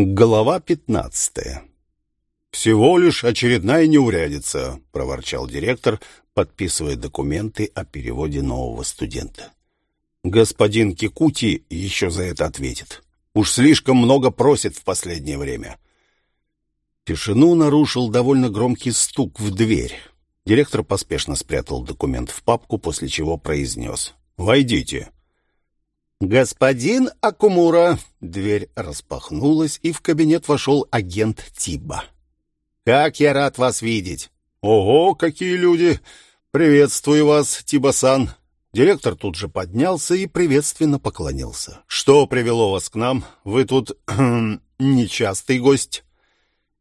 Глава пятнадцатая. «Всего лишь очередная неурядица», — проворчал директор, подписывая документы о переводе нового студента. «Господин Кикути еще за это ответит. Уж слишком много просит в последнее время». Тишину нарушил довольно громкий стук в дверь. Директор поспешно спрятал документ в папку, после чего произнес «Войдите». «Господин Акумура!» Дверь распахнулась, и в кабинет вошел агент Тиба. «Как я рад вас видеть!» «Ого, какие люди! Приветствую вас, Тиба-сан!» Директор тут же поднялся и приветственно поклонился. «Что привело вас к нам? Вы тут нечастый гость?»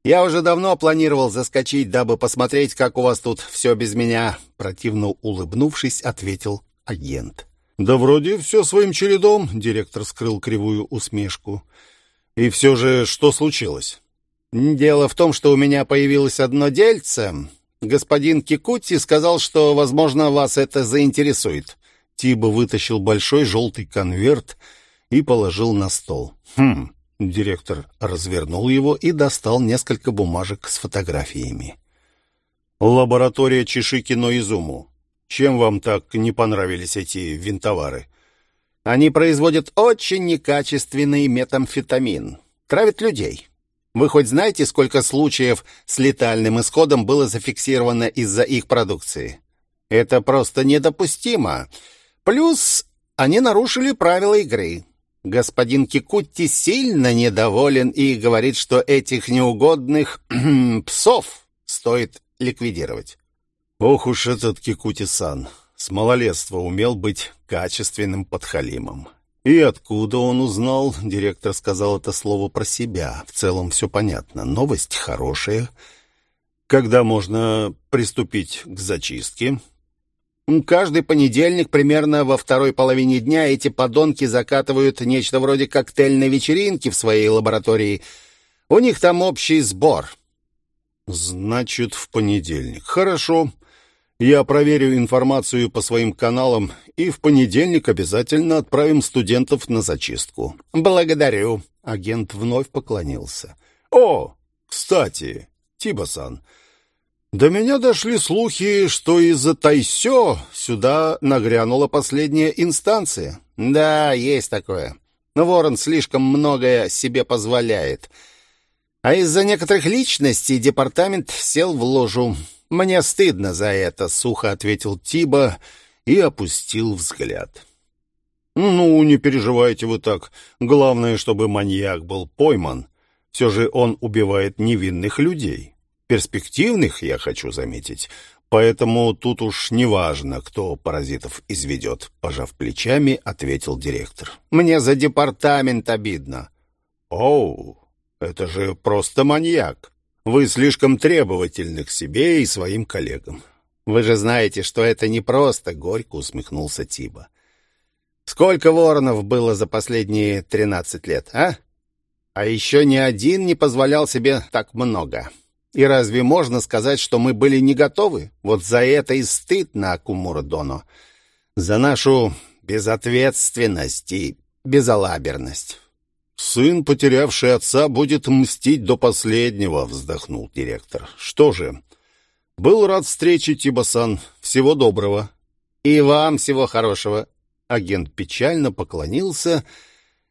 «Я уже давно планировал заскочить, дабы посмотреть, как у вас тут все без меня», противно улыбнувшись, ответил агент. «Да вроде все своим чередом», — директор скрыл кривую усмешку. «И все же, что случилось?» «Дело в том, что у меня появилось одно дельце. Господин Кикути сказал, что, возможно, вас это заинтересует». Тиба вытащил большой желтый конверт и положил на стол. «Хм...» — директор развернул его и достал несколько бумажек с фотографиями. «Лаборатория Чишикино Изуму. Чем вам так не понравились эти винтовары? Они производят очень некачественный метамфетамин. Травят людей. Вы хоть знаете, сколько случаев с летальным исходом было зафиксировано из-за их продукции? Это просто недопустимо. Плюс они нарушили правила игры. Господин Кикутти сильно недоволен и говорит, что этих неугодных псов стоит ликвидировать. Ох уж этот Кикути-сан. С малолетства умел быть качественным подхалимом. И откуда он узнал? Директор сказал это слово про себя. В целом все понятно. Новость хорошая. Когда можно приступить к зачистке? Каждый понедельник примерно во второй половине дня эти подонки закатывают нечто вроде коктейльной вечеринки в своей лаборатории. У них там общий сбор. Значит, в понедельник. Хорошо. Я проверю информацию по своим каналам и в понедельник обязательно отправим студентов на зачистку. Благодарю. Агент вновь поклонился. О, кстати, Тибасан, до меня дошли слухи, что из-за Тайсё сюда нагрянула последняя инстанция. Да, есть такое. Но Ворон слишком многое себе позволяет. А из-за некоторых личностей департамент сел в ложу. «Мне стыдно за это», — сухо ответил Тиба и опустил взгляд. «Ну, не переживайте вы так. Главное, чтобы маньяк был пойман. Все же он убивает невинных людей. Перспективных, я хочу заметить. Поэтому тут уж не важно, кто паразитов изведет», — пожав плечами, ответил директор. «Мне за департамент обидно». «Оу, это же просто маньяк. Вы слишком требовательны к себе и своим коллегам. Вы же знаете, что это не просто, горько усмехнулся Тиба. Сколько воронов было за последние тринадцать лет, а? А еще ни один не позволял себе так много. И разве можно сказать, что мы были не готовы? Вот за это и стыд на Акумура Доно. За нашу безответственность и безалаберность. «Сын, потерявший отца, будет мстить до последнего», — вздохнул директор. «Что же, был рад встрече, Тибасан. Всего доброго». «И вам всего хорошего». Агент печально поклонился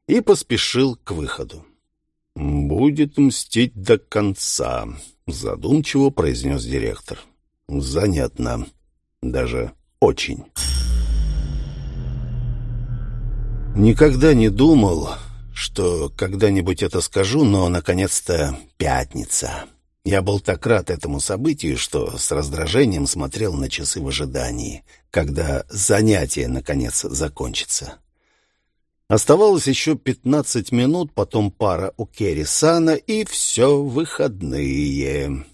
и поспешил к выходу. «Будет мстить до конца», — задумчиво произнес директор. «Занятно. Даже очень». Никогда не думал, что когда-нибудь это скажу, но, наконец-то, пятница. Я был так рад этому событию, что с раздражением смотрел на часы в ожидании, когда занятие, наконец, закончится. Оставалось еще пятнадцать минут, потом пара у Керри-сана, и все выходные.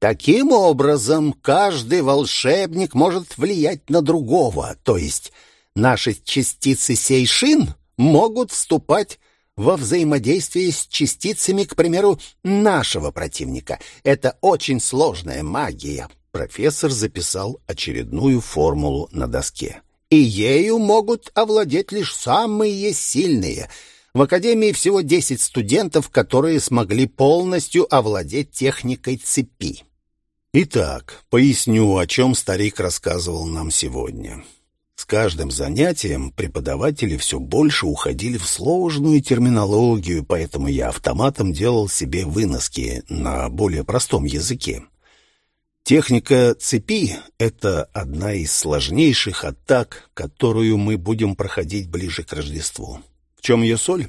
Таким образом, каждый волшебник может влиять на другого, то есть наши частицы Сейшин могут вступать во взаимодействие с частицами, к примеру, нашего противника. Это очень сложная магия. Профессор записал очередную формулу на доске. И ею могут овладеть лишь самые сильные. В академии всего 10 студентов, которые смогли полностью овладеть техникой цепи. Итак, поясню, о чем старик рассказывал нам сегодня. С каждым занятием преподаватели все больше уходили в сложную терминологию, поэтому я автоматом делал себе выноски на более простом языке. Техника цепи — это одна из сложнейших атак, которую мы будем проходить ближе к Рождеству. В чем ее соль?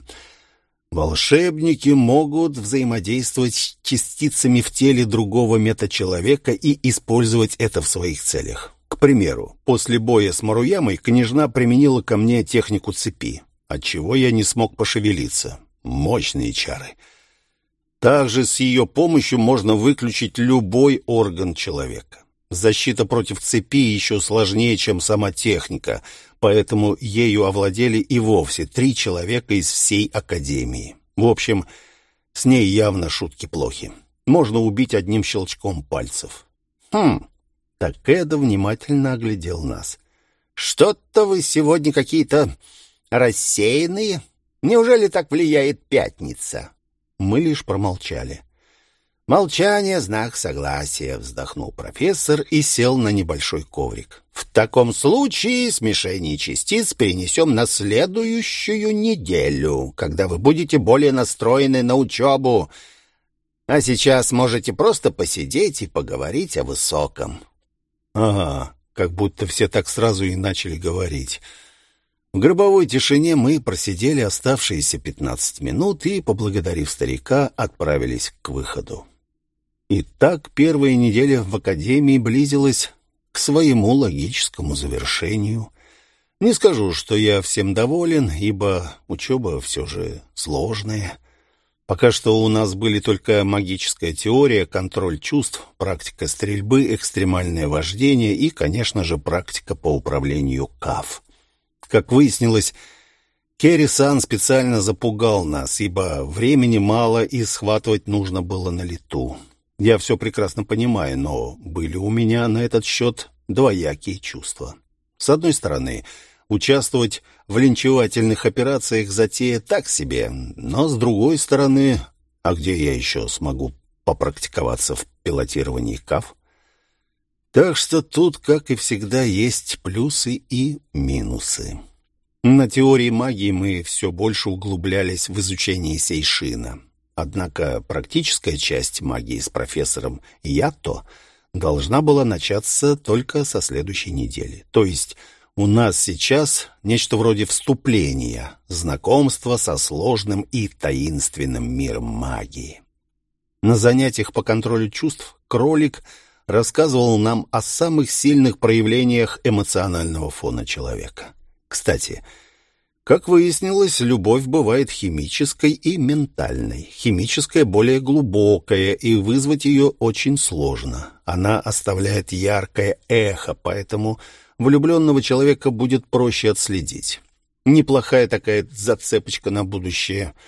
Волшебники могут взаимодействовать с частицами в теле другого метачеловека и использовать это в своих целях. К примеру, после боя с Маруямой княжна применила ко мне технику цепи, отчего я не смог пошевелиться. Мощные чары — также с ее помощью можно выключить любой орган человека. Защита против цепи еще сложнее, чем сама техника, поэтому ею овладели и вовсе три человека из всей Академии. В общем, с ней явно шутки плохи. Можно убить одним щелчком пальцев. Хм, так Эда внимательно оглядел нас. «Что-то вы сегодня какие-то рассеянные. Неужели так влияет пятница?» Мы лишь промолчали. «Молчание — знак согласия», — вздохнул профессор и сел на небольшой коврик. «В таком случае смешение частиц перенесем на следующую неделю, когда вы будете более настроены на учебу. А сейчас можете просто посидеть и поговорить о высоком». «Ага, как будто все так сразу и начали говорить». В гробовой тишине мы просидели оставшиеся пятнадцать минут и, поблагодарив старика, отправились к выходу. И так первая неделя в академии близилась к своему логическому завершению. Не скажу, что я всем доволен, ибо учеба все же сложная. Пока что у нас были только магическая теория, контроль чувств, практика стрельбы, экстремальное вождение и, конечно же, практика по управлению КАФ. Как выяснилось, Керри-сан специально запугал нас, ибо времени мало и схватывать нужно было на лету. Я все прекрасно понимаю, но были у меня на этот счет двоякие чувства. С одной стороны, участвовать в линчевательных операциях затея так себе, но с другой стороны, а где я еще смогу попрактиковаться в пилотировании КАФ? Так что тут, как и всегда, есть плюсы и минусы. На теории магии мы все больше углублялись в изучение Сейшина. Однако практическая часть магии с профессором Ято должна была начаться только со следующей недели. То есть у нас сейчас нечто вроде вступления, знакомства со сложным и таинственным миром магии. На занятиях по контролю чувств кролик – рассказывал нам о самых сильных проявлениях эмоционального фона человека. Кстати, как выяснилось, любовь бывает химической и ментальной. Химическая более глубокая, и вызвать ее очень сложно. Она оставляет яркое эхо, поэтому влюбленного человека будет проще отследить. Неплохая такая зацепочка на будущее –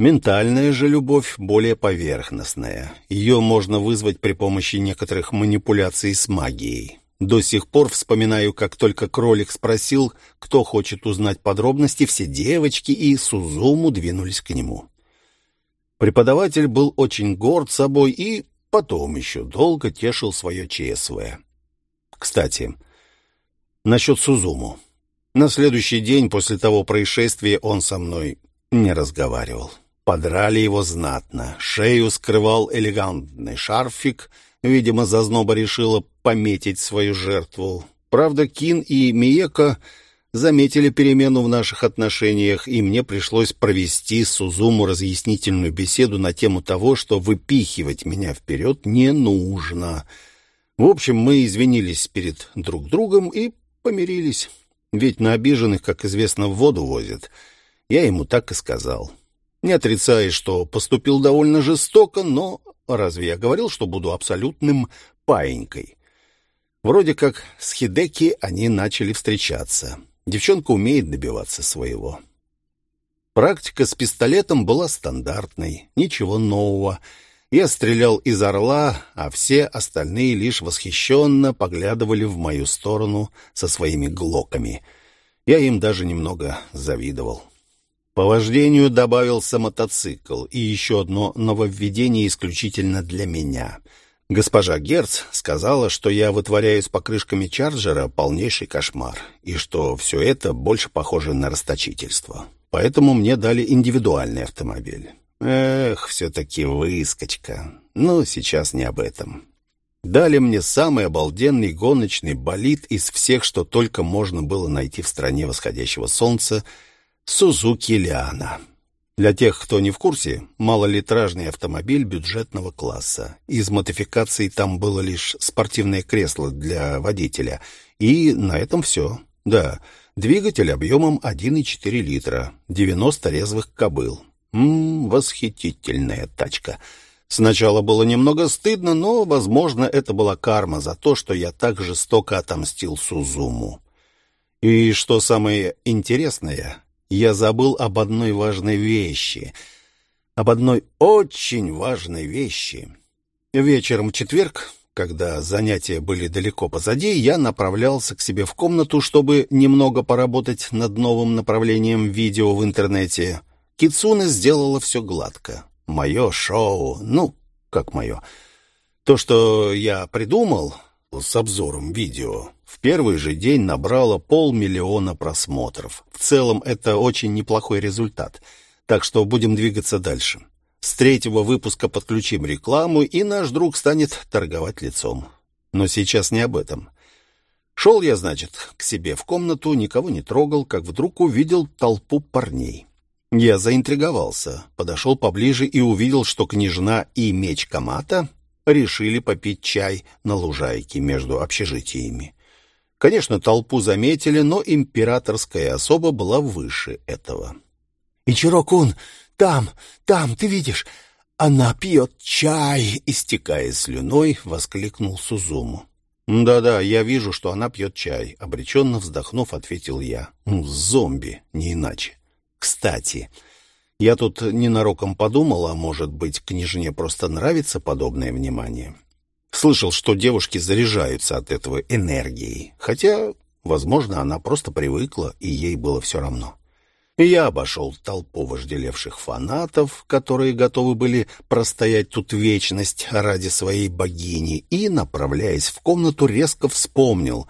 Ментальная же любовь более поверхностная. Ее можно вызвать при помощи некоторых манипуляций с магией. До сих пор вспоминаю, как только кролик спросил, кто хочет узнать подробности, все девочки и Сузуму двинулись к нему. Преподаватель был очень горд собой и потом еще долго тешил свое ЧСВ. Кстати, насчет Сузуму. На следующий день после того происшествия он со мной не разговаривал. Подрали его знатно. Шею скрывал элегантный шарфик. Видимо, зазноба решила пометить свою жертву. Правда, Кин и Миека заметили перемену в наших отношениях, и мне пришлось провести Сузуму разъяснительную беседу на тему того, что выпихивать меня вперед не нужно. В общем, мы извинились перед друг другом и помирились. Ведь на обиженных, как известно, в воду возят. Я ему так и сказал. Не отрицая, что поступил довольно жестоко, но разве я говорил, что буду абсолютным паинькой? Вроде как с Хидеки они начали встречаться. Девчонка умеет добиваться своего. Практика с пистолетом была стандартной, ничего нового. Я стрелял из орла, а все остальные лишь восхищенно поглядывали в мою сторону со своими глоками. Я им даже немного завидовал. По вождению добавился мотоцикл и еще одно нововведение исключительно для меня. Госпожа Герц сказала, что я вытворяю с покрышками чарджера полнейший кошмар, и что все это больше похоже на расточительство. Поэтому мне дали индивидуальный автомобиль. Эх, все-таки выскочка. Но сейчас не об этом. Дали мне самый обалденный гоночный болид из всех, что только можно было найти в стране восходящего солнца — Сузуки Лиана. Для тех, кто не в курсе, малолитражный автомобиль бюджетного класса. Из модификаций там было лишь спортивное кресло для водителя. И на этом все. Да, двигатель объемом 1,4 литра, 90 резвых кобыл. Ммм, восхитительная тачка. Сначала было немного стыдно, но, возможно, это была карма за то, что я так жестоко отомстил Сузуму. И что самое интересное, я забыл об одной важной вещи. Об одной очень важной вещи. Вечером в четверг, когда занятия были далеко позади, я направлялся к себе в комнату, чтобы немного поработать над новым направлением видео в интернете. Кицуна сделала все гладко. Мое шоу, ну, как мое. То, что я придумал с обзором видео, в первый же день набрало полмиллиона просмотров. В целом это очень неплохой результат. Так что будем двигаться дальше. С третьего выпуска подключим рекламу, и наш друг станет торговать лицом. Но сейчас не об этом. Шел я, значит, к себе в комнату, никого не трогал, как вдруг увидел толпу парней. Я заинтриговался, подошел поближе и увидел, что княжна и меч Камата решили попить чай на лужайке между общежитиями. Конечно, толпу заметили, но императорская особа была выше этого. «Ичиро-кун, там, там, ты видишь, она пьет чай!» Истекая слюной, воскликнул Сузуму. «Да-да, я вижу, что она пьет чай», — обреченно вздохнув, ответил я. «Ну, зомби, не иначе. Кстати, я тут ненароком а может быть, княжне просто нравится подобное внимание. Слышал, что девушки заряжаются от этого энергией. Хотя, возможно, она просто привыкла, и ей было все равно. Я обошел толпу вожделевших фанатов, которые готовы были простоять тут вечность ради своей богини, и, направляясь в комнату, резко вспомнил.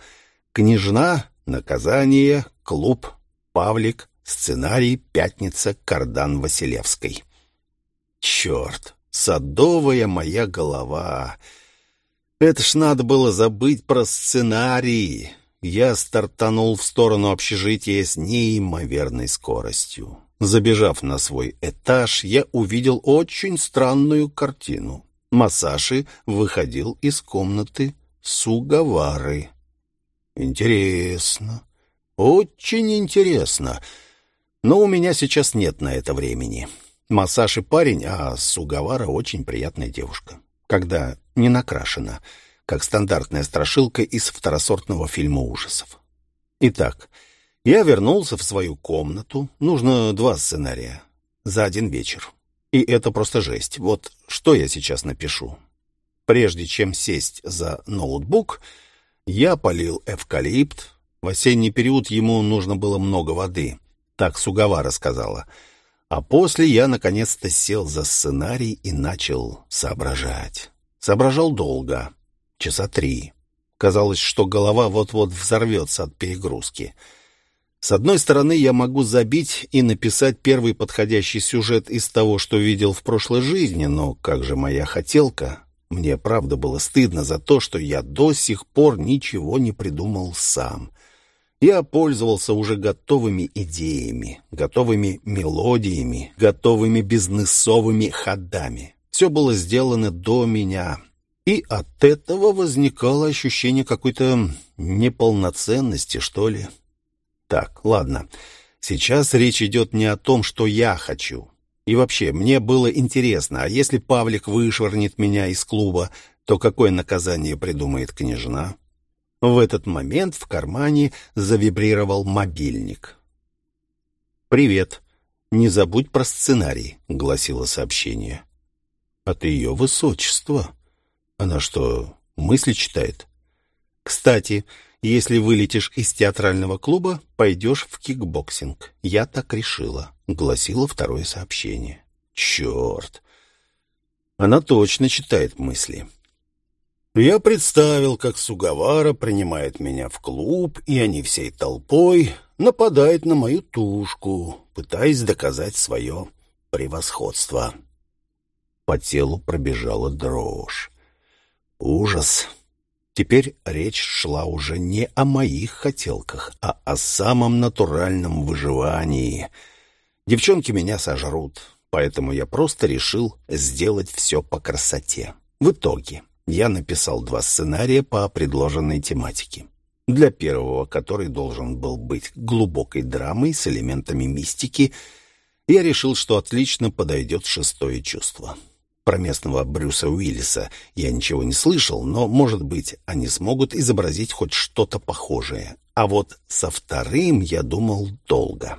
Княжна, наказание, клуб, Павлик, сценарий, пятница, кардан Василевской. Черт, садовая моя голова! Это ж надо было забыть про сценарий. Я стартанул в сторону общежития с неимоверной скоростью. Забежав на свой этаж, я увидел очень странную картину. Масаши выходил из комнаты Сугавары. Интересно, очень интересно. Но у меня сейчас нет на это времени. Масаши парень, а Сугавара очень приятная девушка когда не накрашена, как стандартная страшилка из второсортного фильма ужасов. Итак, я вернулся в свою комнату. Нужно два сценария за один вечер. И это просто жесть. Вот что я сейчас напишу. Прежде чем сесть за ноутбук, я полил эвкалипт. В осенний период ему нужно было много воды. Так Сугавара сказала — а после я наконец-то сел за сценарий и начал соображать. Соображал долго, часа три. Казалось, что голова вот-вот взорвется от перегрузки. С одной стороны, я могу забить и написать первый подходящий сюжет из того, что видел в прошлой жизни, но как же моя хотелка? Мне правда было стыдно за то, что я до сих пор ничего не придумал сам. Я пользовался уже готовыми идеями, готовыми мелодиями, готовыми бизнесовыми ходами. Все было сделано до меня. И от этого возникало ощущение какой-то неполноценности, что ли. Так, ладно. Сейчас речь идет не о том, что я хочу. И вообще, мне было интересно, а если Павлик вышвырнет меня из клуба, то какое наказание придумает княжна? В этот момент в кармане завибрировал мобильник. «Привет. Не забудь про сценарий», — гласило сообщение. «От ее высочества. Она что, мысли читает?» «Кстати, если вылетишь из театрального клуба, пойдешь в кикбоксинг. Я так решила», — гласило второе сообщение. Черт! Она точно читает мысли. Я представил, как Сугавара принимает меня в клуб, и они всей толпой нападают на мою тушку, пытаясь доказать свое превосходство. По телу пробежала дрожь. Ужас! Теперь речь шла уже не о моих хотелках, а о самом натуральном выживании. Девчонки меня сожрут, поэтому я просто решил сделать все по красоте. В итоге я написал два сценария по предложенной тематике. Для первого, который должен был быть глубокой драмой с элементами мистики, я решил, что отлично подойдет шестое чувство. Про местного Брюса Уиллиса я ничего не слышал, но, может быть, они смогут изобразить хоть что-то похожее. А вот со вторым я думал долго.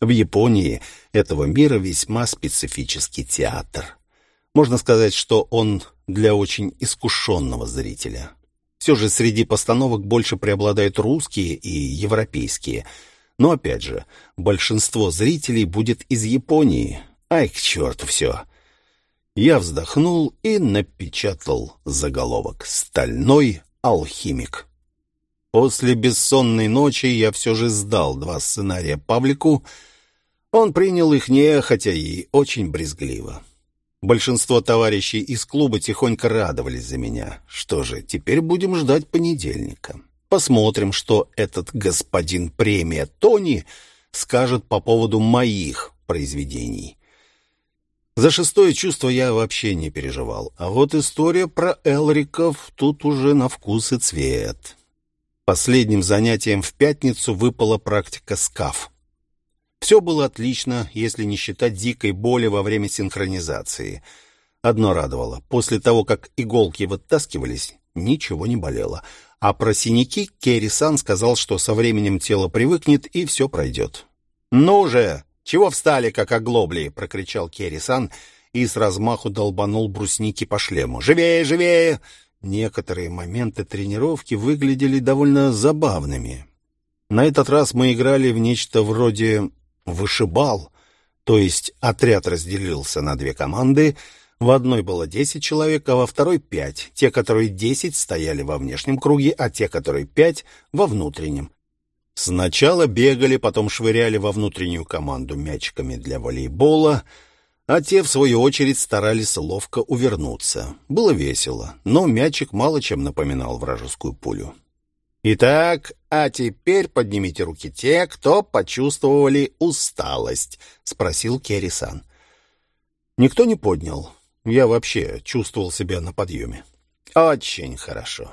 В Японии этого мира весьма специфический театр. Можно сказать, что он для очень искушенного зрителя. Все же среди постановок больше преобладают русские и европейские. Но опять же, большинство зрителей будет из Японии. Ай, к черту все. Я вздохнул и напечатал заголовок «Стальной алхимик». После бессонной ночи я все же сдал два сценария Павлику. Он принял их нехотя и очень брезгливо. Большинство товарищей из клуба тихонько радовались за меня. Что же, теперь будем ждать понедельника. Посмотрим, что этот господин премия Тони скажет по поводу моих произведений. За шестое чувство я вообще не переживал. А вот история про Элриков тут уже на вкус и цвет. Последним занятием в пятницу выпала практика СКАФ. Все было отлично, если не считать дикой боли во время синхронизации. Одно радовало. После того, как иголки вытаскивались, ничего не болело. А про синяки Керри-сан сказал, что со временем тело привыкнет и все пройдет. «Ну же!» «Чего встали, как оглобли?» — прокричал Керри-сан и с размаху долбанул брусники по шлему. «Живее, живее!» Некоторые моменты тренировки выглядели довольно забавными. На этот раз мы играли в нечто вроде «вышибал», то есть отряд разделился на две команды, в одной было десять человек, а во второй пять. Те, которые десять, стояли во внешнем круге, а те, которые пять, во внутреннем. Сначала бегали, потом швыряли во внутреннюю команду мячиками для волейбола, а те, в свою очередь, старались ловко увернуться. Было весело, но мячик мало чем напоминал вражескую пулю. «Итак, а теперь поднимите руки те, кто почувствовали усталость», — спросил Керри-сан. Никто не поднял. Я вообще чувствовал себя на подъеме. «Очень хорошо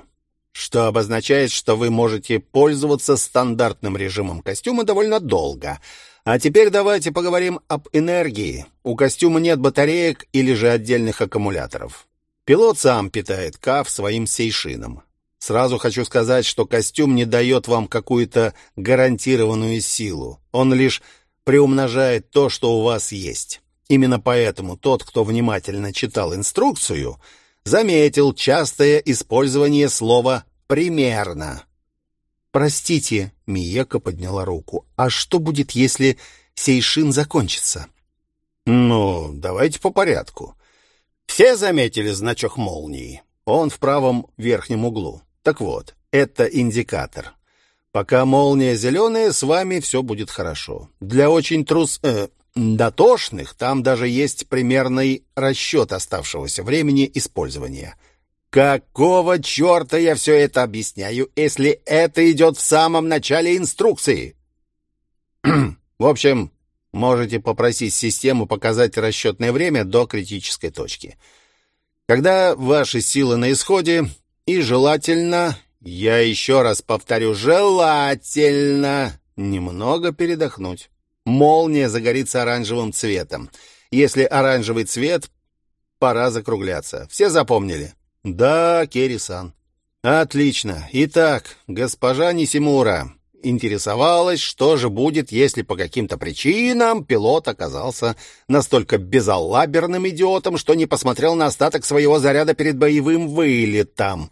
что обозначает, что вы можете пользоваться стандартным режимом костюма довольно долго. А теперь давайте поговорим об энергии. У костюма нет батареек или же отдельных аккумуляторов. Пилот сам питает КАФ своим сейшином. Сразу хочу сказать, что костюм не дает вам какую-то гарантированную силу. Он лишь приумножает то, что у вас есть. Именно поэтому тот, кто внимательно читал инструкцию, заметил частое использование слова «примерно». «Простите», — Миека подняла руку, «а что будет, если Сейшин закончится?» «Ну, давайте по порядку. Все заметили значок молнии? Он в правом верхнем углу. Так вот, это индикатор. Пока молния зеленая, с вами все будет хорошо. Для очень трус... Э, дотошных там даже есть примерный расчет оставшегося времени использования. Какого черта я все это объясняю, если это идет в самом начале инструкции? в общем, можете попросить систему показать расчетное время до критической точки. Когда ваши силы на исходе, и желательно, я еще раз повторю, желательно немного передохнуть молния загорится оранжевым цветом. Если оранжевый цвет, пора закругляться. Все запомнили? Да, Керри-сан. Отлично. Итак, госпожа Нисимура интересовалась, что же будет, если по каким-то причинам пилот оказался настолько безалаберным идиотом, что не посмотрел на остаток своего заряда перед боевым вылетом.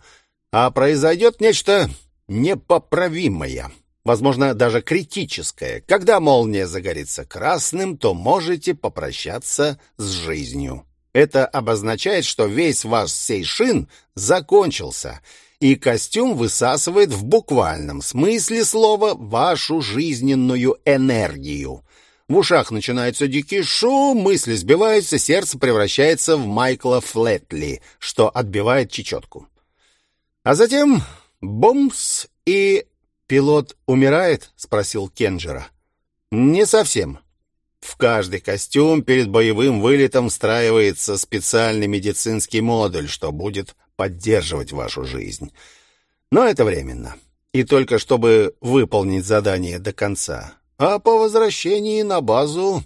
А произойдет нечто непоправимое. возможно, даже критическое. Когда молния загорится красным, то можете попрощаться с жизнью. Это обозначает, что весь ваш сейшин закончился, и костюм высасывает в буквальном смысле слова вашу жизненную энергию. В ушах начинается дикий шум, мысли сбиваются, сердце превращается в Майкла Флетли, что отбивает чечетку. А затем бумс, и пилот умирает? — спросил Кенджера. Не совсем. В каждый костюм перед боевым вылетом встраивается специальный медицинский модуль, что будет поддерживать вашу жизнь. Но это временно. И только чтобы выполнить задание до конца. А по возвращении на базу...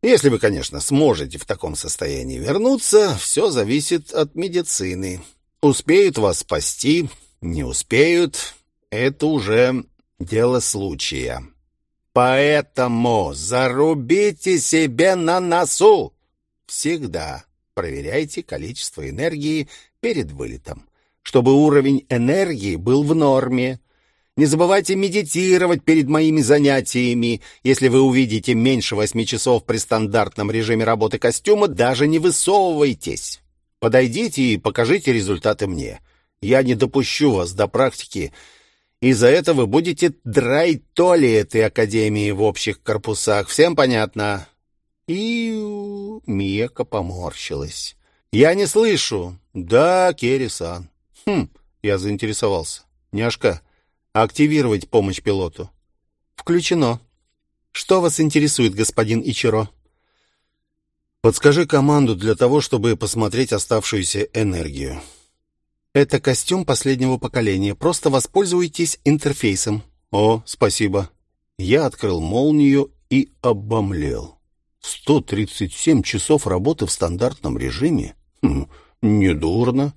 Если вы, конечно, сможете в таком состоянии вернуться, все зависит от медицины. Успеют вас спасти, не успеют — это уже дело случая. Поэтому зарубите себе на носу. Всегда проверяйте количество энергии перед вылетом, чтобы уровень энергии был в норме. Не забывайте медитировать перед моими занятиями. Если вы увидите меньше восьми часов при стандартном режиме работы костюма, даже не высовывайтесь. Подойдите и покажите результаты мне. Я не допущу вас до практики, и за это вы будете драть этой академии в общих корпусах. Всем понятно?» И Мека поморщилась. «Я не слышу». «Да, Керри-сан». «Хм», — я заинтересовался. «Няшка, Активировать помощь пилоту. Включено. Что вас интересует, господин Ичиро? Подскажи команду для того, чтобы посмотреть оставшуюся энергию. Это костюм последнего поколения. Просто воспользуйтесь интерфейсом. О, спасибо. Я открыл молнию и обомлел. 137 часов работы в стандартном режиме? Хм, недурно.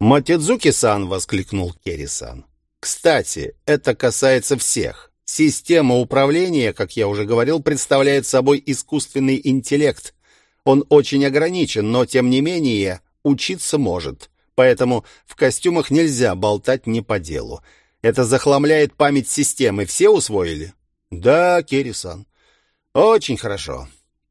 «Матедзуки-сан!» — воскликнул Керри-сан. Кстати, это касается всех. Система управления, как я уже говорил, представляет собой искусственный интеллект. Он очень ограничен, но тем не менее учиться может. Поэтому в костюмах нельзя болтать не по делу. Это захламляет память системы. Все усвоили? Да, Кирисан. Очень хорошо.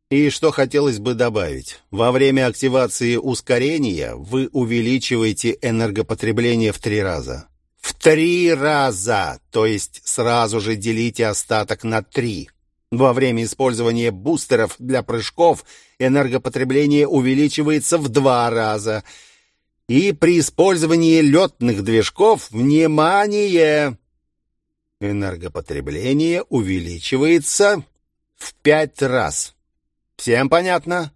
И что хотелось бы добавить? Во время активации ускорения вы увеличиваете энергопотребление в три раза. В три раза, то есть сразу же делите остаток на три. Во время использования бустеров для прыжков энергопотребление увеличивается в два раза. И при использовании летных движков, внимание, энергопотребление увеличивается в пять раз. Всем понятно?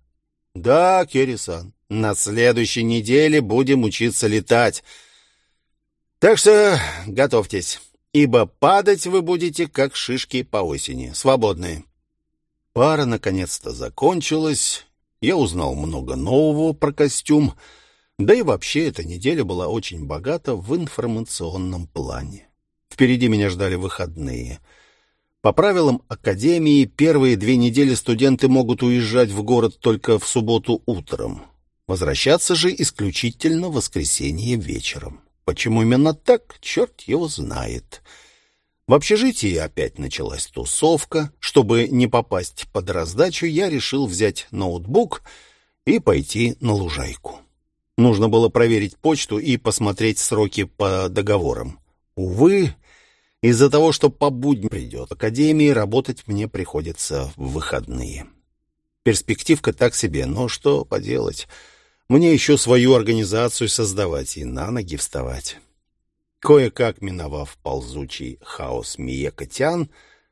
Да, Кирисан. На следующей неделе будем учиться летать. Так что готовьтесь, ибо падать вы будете, как шишки по осени, свободные. Пара наконец-то закончилась. Я узнал много нового про костюм. Да и вообще эта неделя была очень богата в информационном плане. Впереди меня ждали выходные. По правилам Академии, первые две недели студенты могут уезжать в город только в субботу утром. Возвращаться же исключительно в воскресенье вечером. Почему именно так, черт его знает. В общежитии опять началась тусовка. Чтобы не попасть под раздачу, я решил взять ноутбук и пойти на лужайку. Нужно было проверить почту и посмотреть сроки по договорам. Увы, из-за того, что по будням придет в академии, работать мне приходится в выходные. Перспективка так себе, но что поделать... Мне еще свою организацию создавать и на ноги вставать. Кое-как миновав ползучий хаос Миекотян,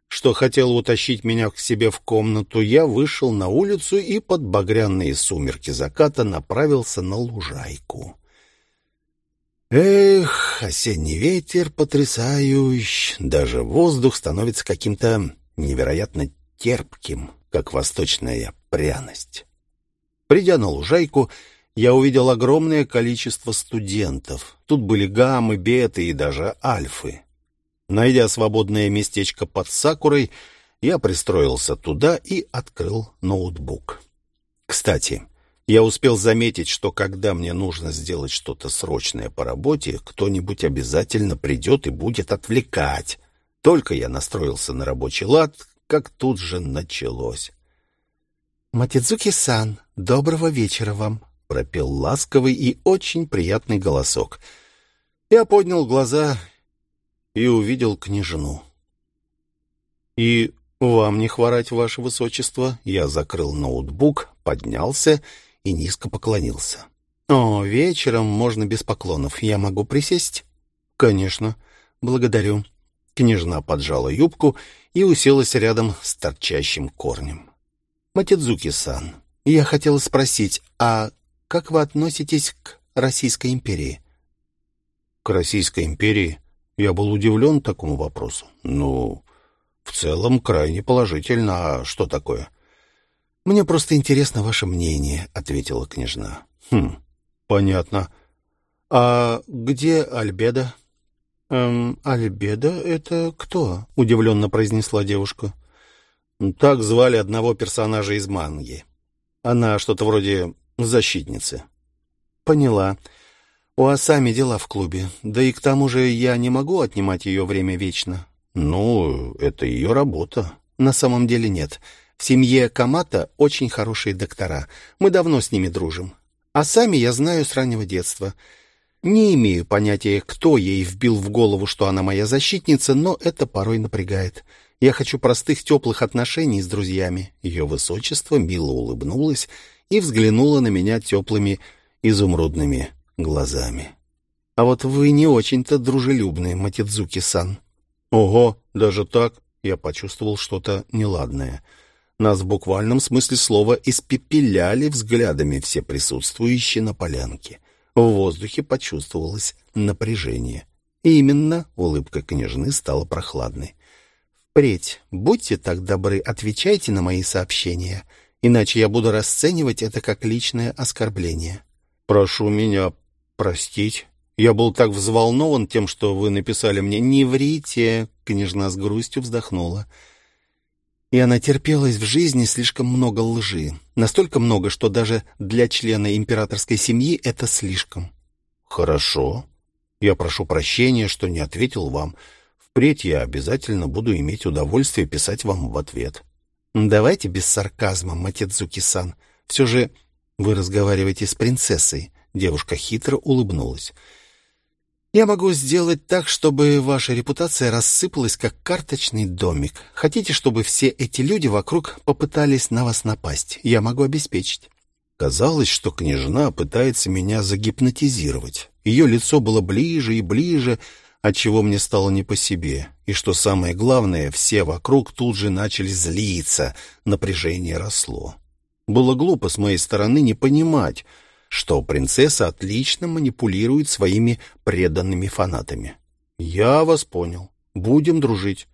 что хотел утащить меня к себе в комнату, я вышел на улицу и под багряные сумерки заката направился на лужайку. Эх, осенний ветер потрясающий, даже воздух становится каким-то невероятно терпким, как восточная пряность. Придя на лужайку, я увидел огромное количество студентов. Тут были гаммы, беты и даже альфы. Найдя свободное местечко под сакурой, я пристроился туда и открыл ноутбук. Кстати, я успел заметить, что когда мне нужно сделать что-то срочное по работе, кто-нибудь обязательно придет и будет отвлекать. То Только я настроился на рабочий лад, как тут же началось. «Матидзуки-сан, доброго вечера вам», — пропел ласковый и очень приятный голосок. Я поднял глаза и увидел княжну. «И вам не хворать, ваше высочество?» Я закрыл ноутбук, поднялся и низко поклонился. «О, вечером можно без поклонов. Я могу присесть?» «Конечно. Благодарю». Княжна поджала юбку и уселась рядом с торчащим корнем. «Матидзуки-сан, я хотела спросить, а как вы относитесь к Российской империи?» «К Российской империи?» Я был удивлен такому вопросу. «Ну, в целом, крайне положительно. А что такое?» «Мне просто интересно ваше мнение», — ответила княжна. «Хм, понятно. А где Альбеда?» «Эм, Альбеда — это кто?» — удивленно произнесла девушка. «Так звали одного персонажа из манги. Она что-то вроде защитницы». «Поняла. У Асами дела в клубе. Да и к тому же я не могу отнимать ее время вечно». «Ну, это ее работа». «На самом деле нет. В семье Камата очень хорошие доктора. Мы давно с ними дружим. А сами я знаю с раннего детства. Не имею понятия, кто ей вбил в голову, что она моя защитница, но это порой напрягает. Я хочу простых теплых отношений с друзьями. Ее высочество мило улыбнулась и взглянула на меня теплыми изумрудными глазами. А вот вы не очень-то дружелюбны, Матидзуки-сан. Ого, даже так? Я почувствовал что-то неладное. Нас в буквальном смысле слова испепеляли взглядами все присутствующие на полянке. В воздухе почувствовалось напряжение. «Именно», — улыбка княжны стала прохладной. «Впредь, будьте так добры, отвечайте на мои сообщения, иначе я буду расценивать это как личное оскорбление». «Прошу меня простить. Я был так взволнован тем, что вы написали мне. Не врите», — княжна с грустью вздохнула. И она терпелась в жизни слишком много лжи. Настолько много, что даже для члена императорской семьи это слишком. Хорошо. Я прошу прощения, что не ответил вам. Впредь я обязательно буду иметь удовольствие писать вам в ответ. Давайте без сарказма, Матидзуки-сан. Все же вы разговариваете с принцессой. Девушка хитро улыбнулась. Я могу сделать так, чтобы ваша репутация рассыпалась, как карточный домик. Хотите, чтобы все эти люди вокруг попытались на вас напасть? Я могу обеспечить». Казалось, что княжна пытается меня загипнотизировать. Ее лицо было ближе и ближе, отчего мне стало не по себе. И что самое главное, все вокруг тут же начали злиться, напряжение росло. Было глупо с моей стороны не понимать, что принцесса отлично манипулирует своими преданными фанатами. «Я вас понял. Будем дружить».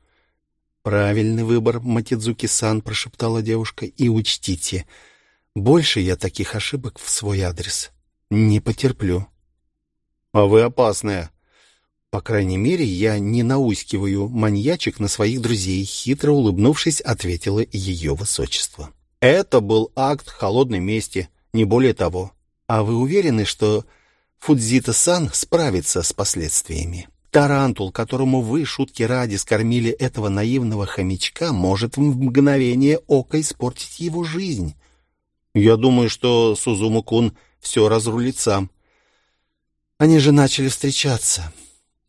«Правильный выбор, Матидзуки-сан», — прошептала девушка. «И учтите, больше я таких ошибок в свой адрес не потерплю». «А вы опасная». «По крайней мере, я не науськиваю маньячек на своих друзей», — хитро улыбнувшись, ответила ее высочество. «Это был акт холодной мести, не более того». А вы уверены, что Фудзита-сан справится с последствиями? Тарантул, которому вы, шутки ради, скормили этого наивного хомячка, может в мгновение ока испортить его жизнь. Я думаю, что Сузуму-кун все разрулит сам. Они же начали встречаться.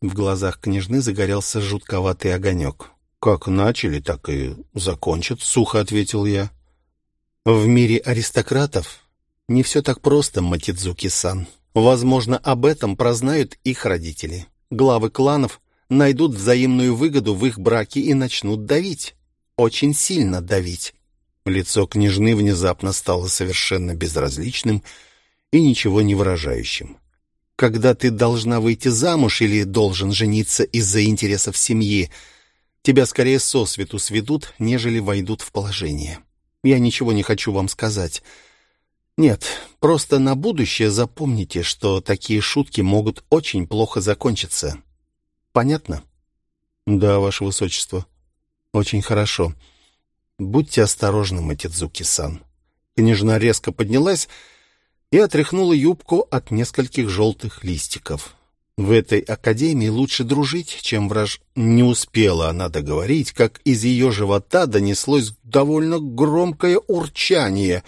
В глазах княжны загорелся жутковатый огонек. «Как начали, так и закончат», — сухо ответил я. «В мире аристократов не все так просто, Матидзуки-сан. Возможно, об этом прознают их родители. Главы кланов найдут взаимную выгоду в их браке и начнут давить. Очень сильно давить. Лицо княжны внезапно стало совершенно безразличным и ничего не выражающим. Когда ты должна выйти замуж или должен жениться из-за интересов семьи, тебя скорее сосвету сведут, нежели войдут в положение. Я ничего не хочу вам сказать. Нет, просто на будущее запомните, что такие шутки могут очень плохо закончиться. Понятно? Да, ваше высочество. Очень хорошо. Будьте осторожны, Матидзуки-сан. Княжна резко поднялась и отряхнула юбку от нескольких желтых листиков. В этой академии лучше дружить, чем враж... Не успела она договорить, как из ее живота донеслось довольно громкое урчание.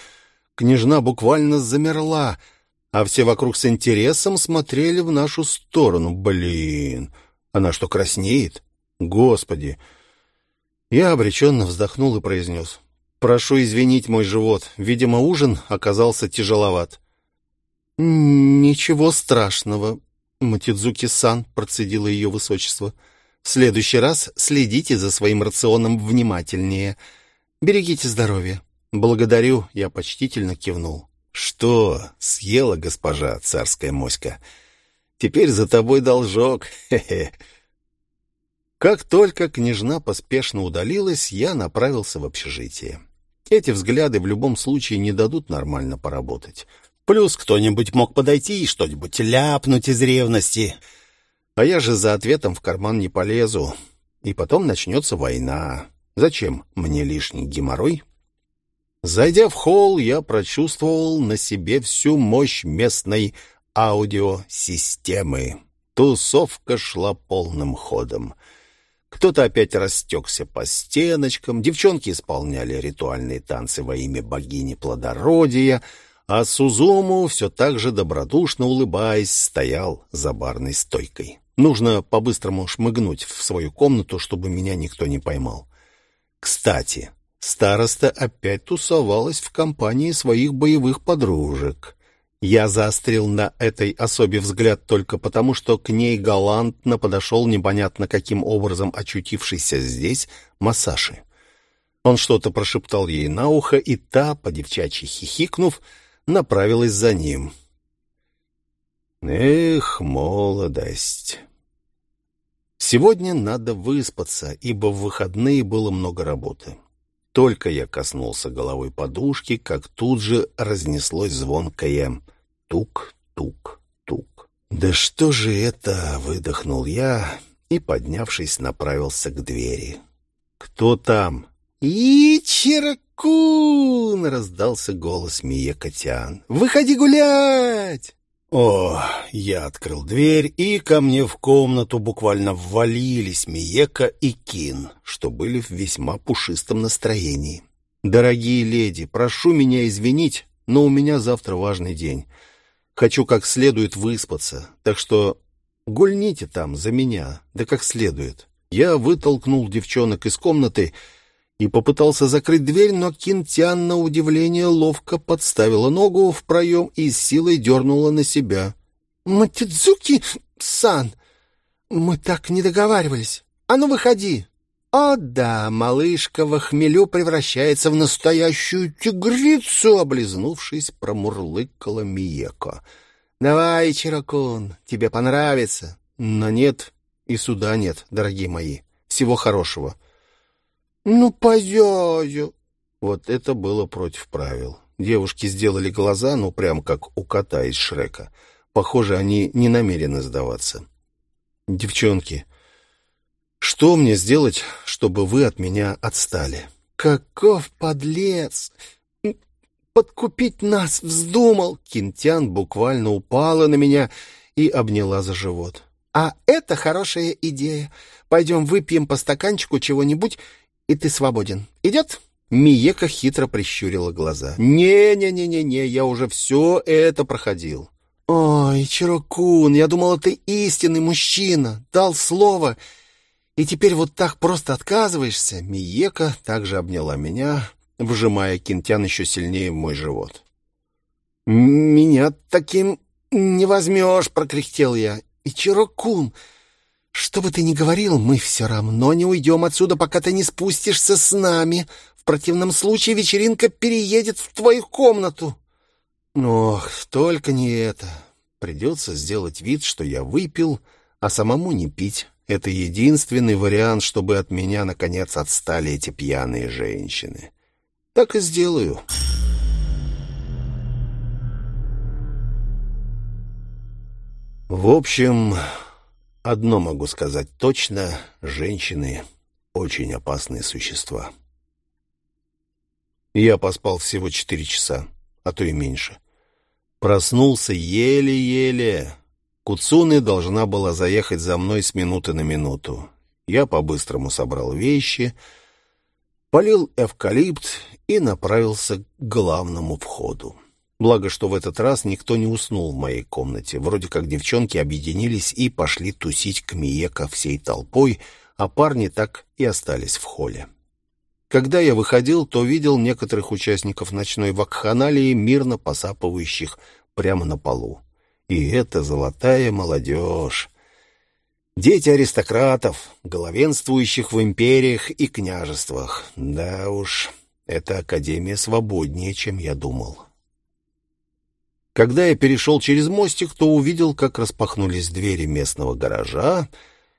Княжна буквально замерла, а все вокруг с интересом смотрели в нашу сторону. Блин, она что, краснеет? Господи! Я обреченно вздохнул и произнес. «Прошу извинить мой живот. Видимо, ужин оказался тяжеловат». «Ничего страшного», Матидзуки-сан, процедило ее высочество. В следующий раз следите за своим рационом внимательнее. Берегите здоровье. Благодарю, я почтительно кивнул. Что, съела госпожа царская моська? Теперь за тобой должок. Хе-хе. Как только княжна поспешно удалилась, я направился в общежитие. Эти взгляды в любом случае не дадут нормально поработать. Плюс кто-нибудь мог подойти и что-нибудь ляпнуть из ревности. А я же за ответом в карман не полезу. И потом начнется война. Зачем мне лишний геморрой? Зайдя в холл, я прочувствовал на себе всю мощь местной аудиосистемы. Тусовка шла полным ходом. Кто-то опять растекся по стеночкам, девчонки исполняли ритуальные танцы во имя богини плодородия — а Сузуму, все так же добродушно улыбаясь, стоял за барной стойкой. Нужно по-быстрому шмыгнуть в свою комнату, чтобы меня никто не поймал. Кстати, староста опять тусовалась в компании своих боевых подружек. Я заострил на этой особе взгляд только потому, что к ней галантно подошел непонятно каким образом очутившийся здесь Масаши. Он что-то прошептал ей на ухо, и та, по-девчачьи хихикнув, направилась за ним. Эх, молодость! Сегодня надо выспаться, ибо в выходные было много работы. Только я коснулся головой подушки, как тут же разнеслось звонкое тук-тук-тук. «Да что же это?» — выдохнул я и, поднявшись, направился к двери. «Кто там?» «Ичиракун!» — раздался голос Мия Котян. «Выходи гулять!» О, я открыл дверь, и ко мне в комнату буквально ввалились Миека и Кин, что были в весьма пушистом настроении. «Дорогие леди, прошу меня извинить, но у меня завтра важный день. Хочу как следует выспаться, так что гульните там за меня, да как следует». Я вытолкнул девчонок из комнаты и попытался закрыть дверь, но Кинтян, на удивление, ловко подставила ногу в проем и силой дернула на себя. «Матидзуки-сан, мы так не договаривались. А ну, выходи!» «О да, малышка во хмелю превращается в настоящую тигрицу!» Облизнувшись, промурлыкала Миеко. «Давай, Чирокун, тебе понравится!» «Но нет и суда нет, дорогие мои. Всего хорошего!» «Ну, позязю!» Вот это было против правил. Девушки сделали глаза, ну, прям как у кота из Шрека. Похоже, они не намерены сдаваться. «Девчонки, что мне сделать, чтобы вы от меня отстали?» «Каков подлец! Подкупить нас вздумал!» Кинтян буквально упала на меня и обняла за живот. «А это хорошая идея. Пойдем выпьем по стаканчику чего-нибудь и ты свободен. Идет?» Миека хитро прищурила глаза. «Не-не-не-не-не, я уже все это проходил». «Ой, Чирокун, я думала, ты истинный мужчина, дал слово, и теперь вот так просто отказываешься?» Миека также обняла меня, вжимая Кинтян еще сильнее в мой живот. «Меня таким не возьмешь», — прокряхтел я. «И Чирокун, что бы ты ни говорил, мы все равно не уйдем отсюда, пока ты не спустишься с нами. В противном случае вечеринка переедет в твою комнату. Ох, только не это. Придется сделать вид, что я выпил, а самому не пить. Это единственный вариант, чтобы от меня, наконец, отстали эти пьяные женщины. Так и сделаю. В общем, Одно могу сказать точно — женщины — очень опасные существа. Я поспал всего четыре часа, а то и меньше. Проснулся еле-еле. Куцуны должна была заехать за мной с минуты на минуту. Я по-быстрому собрал вещи, полил эвкалипт и направился к главному входу. Благо, что в этот раз никто не уснул в моей комнате. Вроде как девчонки объединились и пошли тусить к Миека всей толпой, а парни так и остались в холле. Когда я выходил, то видел некоторых участников ночной вакханалии, мирно посапывающих прямо на полу. И это золотая молодежь. Дети аристократов, главенствующих в империях и княжествах. Да уж, эта академия свободнее, чем я думал. Когда я перешел через мостик, то увидел, как распахнулись двери местного гаража,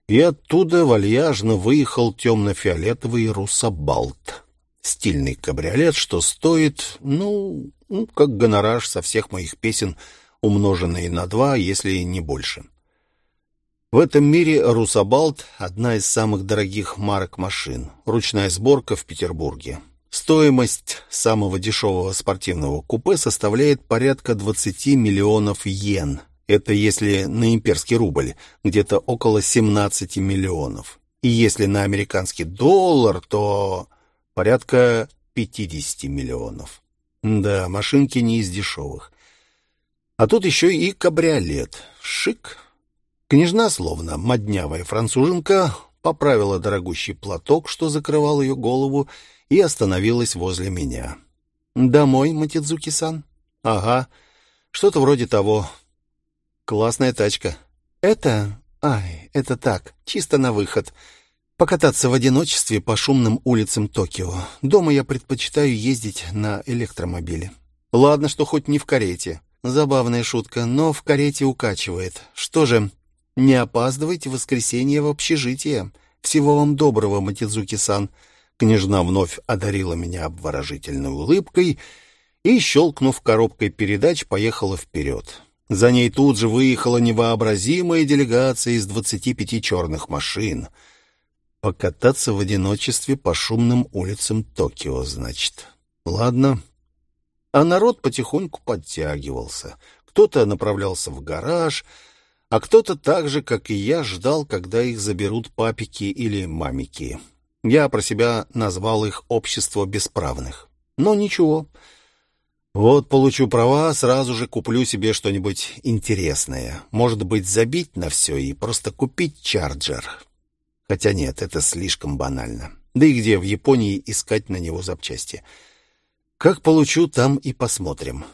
и оттуда вальяжно выехал темно-фиолетовый русабалт. Стильный кабриолет, что стоит, ну, ну, как гонораж со всех моих песен, умноженный на два, если не больше. В этом мире Русабалт — одна из самых дорогих марок машин. Ручная сборка в Петербурге. Стоимость самого дешевого спортивного купе составляет порядка 20 миллионов йен. Это если на имперский рубль, где-то около 17 миллионов. И если на американский доллар, то порядка 50 миллионов. Да, машинки не из дешевых. А тут еще и кабриолет. Шик. Княжна, словно моднявая француженка, поправила дорогущий платок, что закрывал ее голову, и остановилась возле меня. «Домой, Матидзуки-сан?» «Ага, что-то вроде того. Классная тачка. Это... Ай, это так, чисто на выход. Покататься в одиночестве по шумным улицам Токио. Дома я предпочитаю ездить на электромобиле. Ладно, что хоть не в карете. Забавная шутка, но в карете укачивает. Что же, не опаздывайте в воскресенье в общежитие. Всего вам доброго, Матидзуки-сан. Княжна вновь одарила меня обворожительной улыбкой и, щелкнув коробкой передач, поехала вперед. За ней тут же выехала невообразимая делегация из двадцати пяти черных машин. Покататься в одиночестве по шумным улицам Токио, значит. Ладно. А народ потихоньку подтягивался. Кто-то направлялся в гараж, а кто-то так же, как и я, ждал, когда их заберут папики или мамики. Я про себя назвал их «общество бесправных». Но ничего, вот получу права, сразу же куплю себе что-нибудь интересное. Может быть, забить на все и просто купить чарджер. Хотя нет, это слишком банально. Да и где в Японии искать на него запчасти? Как получу, там и посмотрим.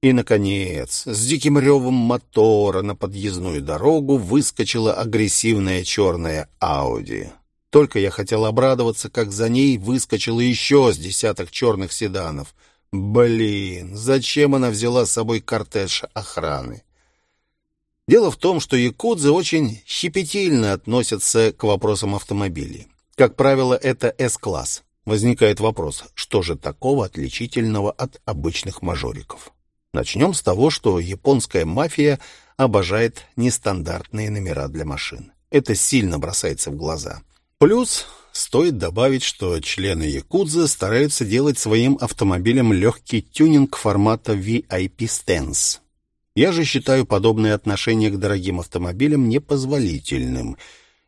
И, наконец, с диким ревом мотора на подъездную дорогу выскочила агрессивная черная Ауди. Только я хотел обрадоваться, как за ней выскочило еще с десяток черных седанов — Блин, зачем она взяла с собой кортеж охраны? Дело в том, что якудзы очень щепетильно относятся к вопросам автомобилей. Как правило, это С-класс. Возникает вопрос, что же такого отличительного от обычных мажориков? Начнем с того, что японская мафия обожает нестандартные номера для машин. Это сильно бросается в глаза. Плюс Стоит добавить, что члены Якудза стараются делать своим автомобилям легкий тюнинг формата VIP Stance. Я же считаю подобное отношение к дорогим автомобилям непозволительным.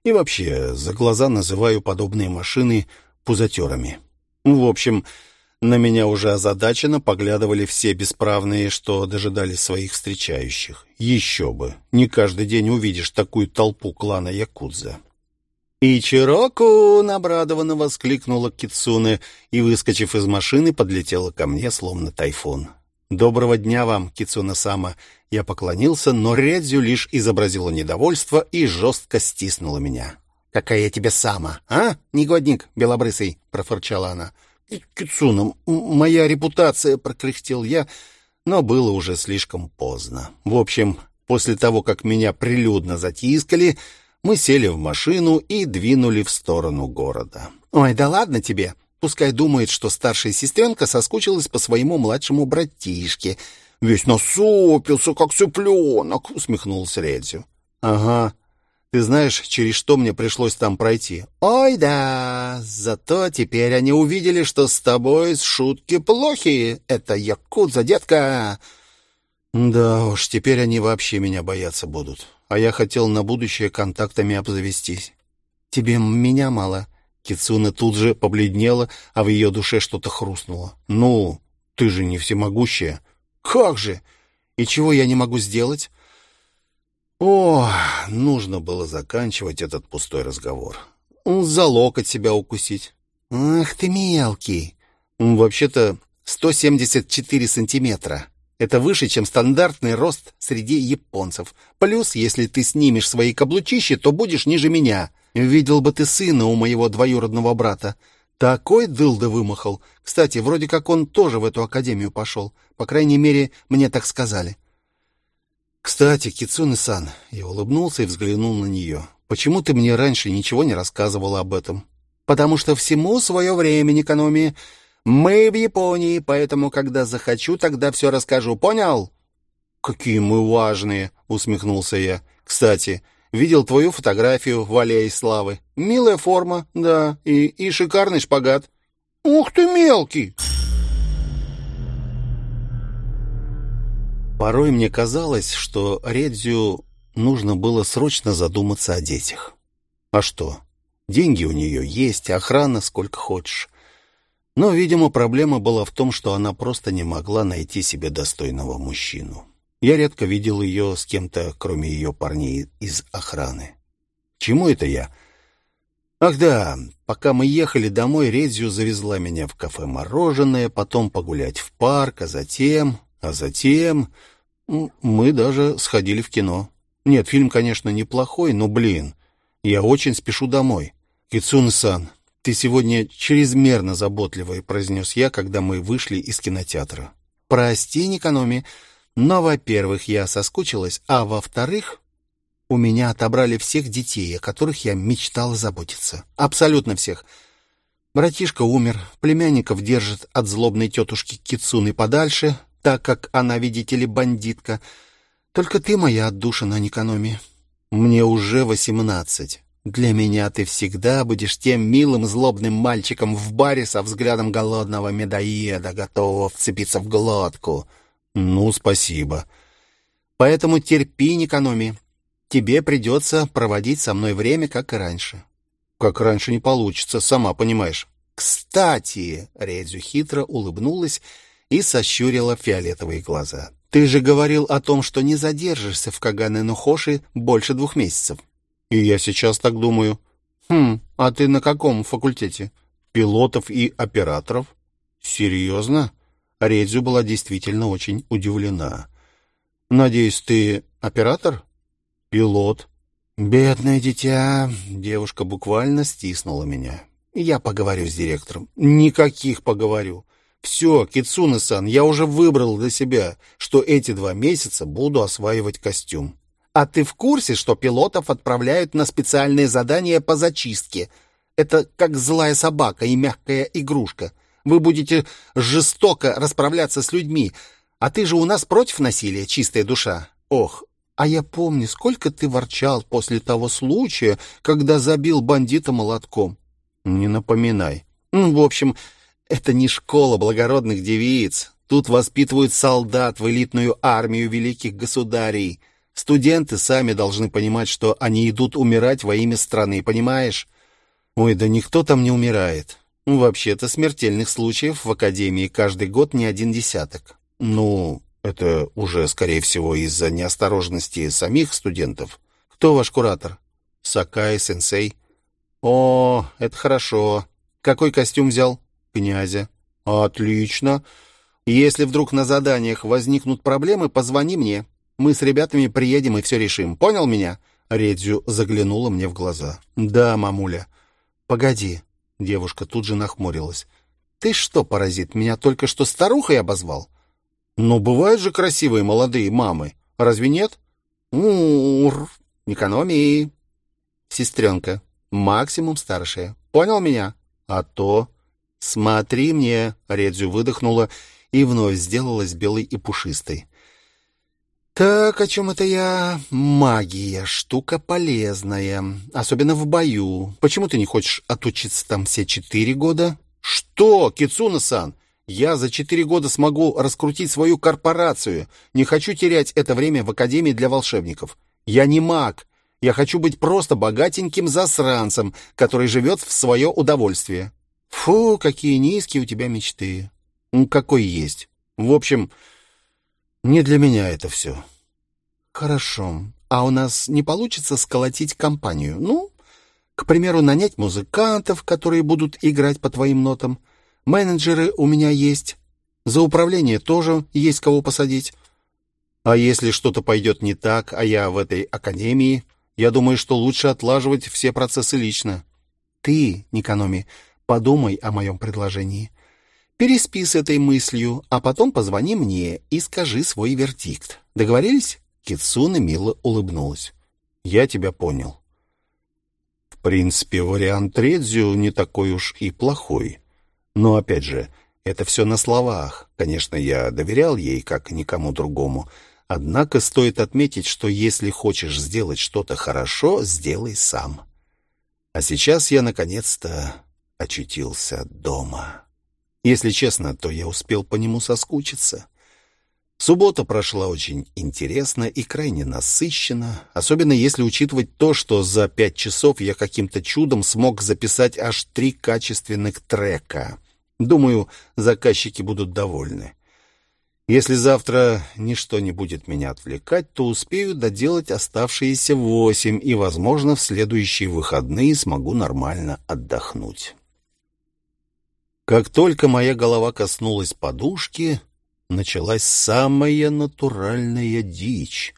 И вообще, за глаза называю подобные машины пузатерами. В общем, на меня уже озадаченно поглядывали все бесправные, что дожидались своих встречающих. Еще бы, не каждый день увидишь такую толпу клана Якудза. «И Чироку!» — обрадованно воскликнула Кицуне и, выскочив из машины, подлетела ко мне, словно тайфун. «Доброго дня вам, Кицуна-сама!» Я поклонился, но Редзю лишь изобразила недовольство и жестко стиснула меня. «Какая я тебе сама, а, негодник белобрысый?» — профырчала она. «Кицуна, моя репутация!» — прокряхтел я, но было уже слишком поздно. В общем, после того, как меня прилюдно затискали, мы сели в машину и двинули в сторону города. «Ой, да ладно тебе. Пускай думает, что старшая сестренка соскучилась по своему младшему братишке. Весь насупился, как цыпленок», — усмехнулся Редзю. «Ага. Ты знаешь, через что мне пришлось там пройти?» «Ой, да. Зато теперь они увидели, что с тобой шутки плохи. Это якудза, детка». Да уж, теперь они вообще меня бояться будут. А я хотел на будущее контактами обзавестись. Тебе меня мало. Кицуна тут же побледнела, а в ее душе что-то хрустнуло. Ну, ты же не всемогущая. Как же? И чего я не могу сделать? О, нужно было заканчивать этот пустой разговор. За локоть себя укусить. Ах ты мелкий. Вообще-то 174 сантиметра. Это выше, чем стандартный рост среди японцев. Плюс, если ты снимешь свои каблучищи, то будешь ниже меня. Видел бы ты сына у моего двоюродного брата. Такой дылда вымахал. Кстати, вроде как он тоже в эту академию пошел. По крайней мере, мне так сказали. Кстати, Кицуны-сан, я улыбнулся и взглянул на нее. Почему ты мне раньше ничего не рассказывала об этом? Потому что всему свое время, экономии. Мы в Японии, поэтому, когда захочу, тогда все расскажу. Понял? Какие мы важные, усмехнулся я. Кстати, видел твою фотографию в аллее славы. Милая форма, да, и, и шикарный шпагат. Ух ты, мелкий! Порой мне казалось, что Редзю нужно было срочно задуматься о детях. А что? Деньги у нее есть, охрана сколько хочешь. Но, видимо, проблема была в том, что она просто не могла найти себе достойного мужчину. Я редко видел ее с кем-то, кроме ее парней из охраны. Чему это я? Ах да, пока мы ехали домой, Редзю завезла меня в кафе «Мороженое», потом погулять в парк, а затем... А затем... Мы даже сходили в кино. Нет, фильм, конечно, неплохой, но, блин, я очень спешу домой. Кицун-сан, «Ты сегодня чрезмерно заботливый», — произнес я, когда мы вышли из кинотеатра. «Прости, Никаноми, но, во-первых, я соскучилась, а во-вторых, у меня отобрали всех детей, о которых я мечтала заботиться. Абсолютно всех. Братишка умер, племянников держит от злобной тетушки Кицуны подальше, так как она, видите ли, бандитка. Только ты моя отдушина, Никаноми. Мне уже восемнадцать». Для меня ты всегда будешь тем милым злобным мальчиком в баре со взглядом голодного медоеда, готового вцепиться в глотку. Ну, спасибо. Поэтому терпи, не экономи. Тебе придется проводить со мной время, как и раньше. Как раньше не получится, сама понимаешь. Кстати, Редзю хитро улыбнулась и сощурила фиолетовые глаза. Ты же говорил о том, что не задержишься в Кагане-Нухоши больше двух месяцев. И я сейчас так думаю. Хм, а ты на каком факультете? Пилотов и операторов. Серьезно? Редзю была действительно очень удивлена. Надеюсь, ты оператор? Пилот. Бедное дитя. Девушка буквально стиснула меня. Я поговорю с директором. Никаких поговорю. Все, Кицуна-сан, я уже выбрал для себя, что эти два месяца буду осваивать костюм. А ты в курсе, что пилотов отправляют на специальные задания по зачистке? Это как злая собака и мягкая игрушка. Вы будете жестоко расправляться с людьми. А ты же у нас против насилия, чистая душа. Ох, а я помню, сколько ты ворчал после того случая, когда забил бандита молотком. Не напоминай. Ну, в общем, это не школа благородных девиц. Тут воспитывают солдат в элитную армию великих государей. Студенты сами должны понимать, что они идут умирать во имя страны, понимаешь? Ой, да никто там не умирает. Вообще-то смертельных случаев в академии каждый год не один десяток. Ну, это уже, скорее всего, из-за неосторожности самих студентов. Кто ваш куратор? Сакай-сенсей. О, это хорошо. Какой костюм взял? Князя. Отлично. Если вдруг на заданиях возникнут проблемы, позвони мне. Мы с ребятами приедем и все решим. Понял меня?» Редзю заглянула мне в глаза. «Да, мамуля». «Погоди». Девушка тут же нахмурилась. «Ты что, паразит, меня только что старухой обозвал?» «Ну, бывают же красивые молодые мамы. Разве нет?» «Ур, экономии». «Сестренка, максимум старшая. Понял меня?» «А то...» «Смотри мне», — Редзю выдохнула и вновь сделалась белой и пушистой. Так, о чем это я? Магия, штука полезная, особенно в бою. Почему ты не хочешь отучиться там все четыре года? Что, Кицуна-сан? Я за четыре года смогу раскрутить свою корпорацию. Не хочу терять это время в Академии для волшебников. Я не маг. Я хочу быть просто богатеньким засранцем, который живет в свое удовольствие. Фу, какие низкие у тебя мечты. Ну, какой есть. В общем, не для меня это все. Хорошо. А у нас не получится сколотить компанию? Ну, к примеру, нанять музыкантов, которые будут играть по твоим нотам. Менеджеры у меня есть. За управление тоже есть кого посадить. А если что-то пойдет не так, а я в этой академии, я думаю, что лучше отлаживать все процессы лично. Ты, Никономи, подумай о моем предложении. Переспи с этой мыслью, а потом позвони мне и скажи свой вердикт. Договорились? Кицуна мило улыбнулась. Я тебя понял. В принципе, вариант Редзю не такой уж и плохой. Но опять же, это все на словах. Конечно, я доверял ей, как никому другому. Однако стоит отметить, что если хочешь сделать что-то хорошо, сделай сам. А сейчас я наконец-то очутился дома. Если честно, то я успел по нему соскучиться. Суббота прошла очень интересно и крайне насыщенно, особенно если учитывать то, что за пять часов я каким-то чудом смог записать аж три качественных трека. Думаю, заказчики будут довольны. Если завтра ничто не будет меня отвлекать, то успею доделать оставшиеся восемь, и, возможно, в следующие выходные смогу нормально отдохнуть. Как только моя голова коснулась подушки, началась самая натуральная дичь.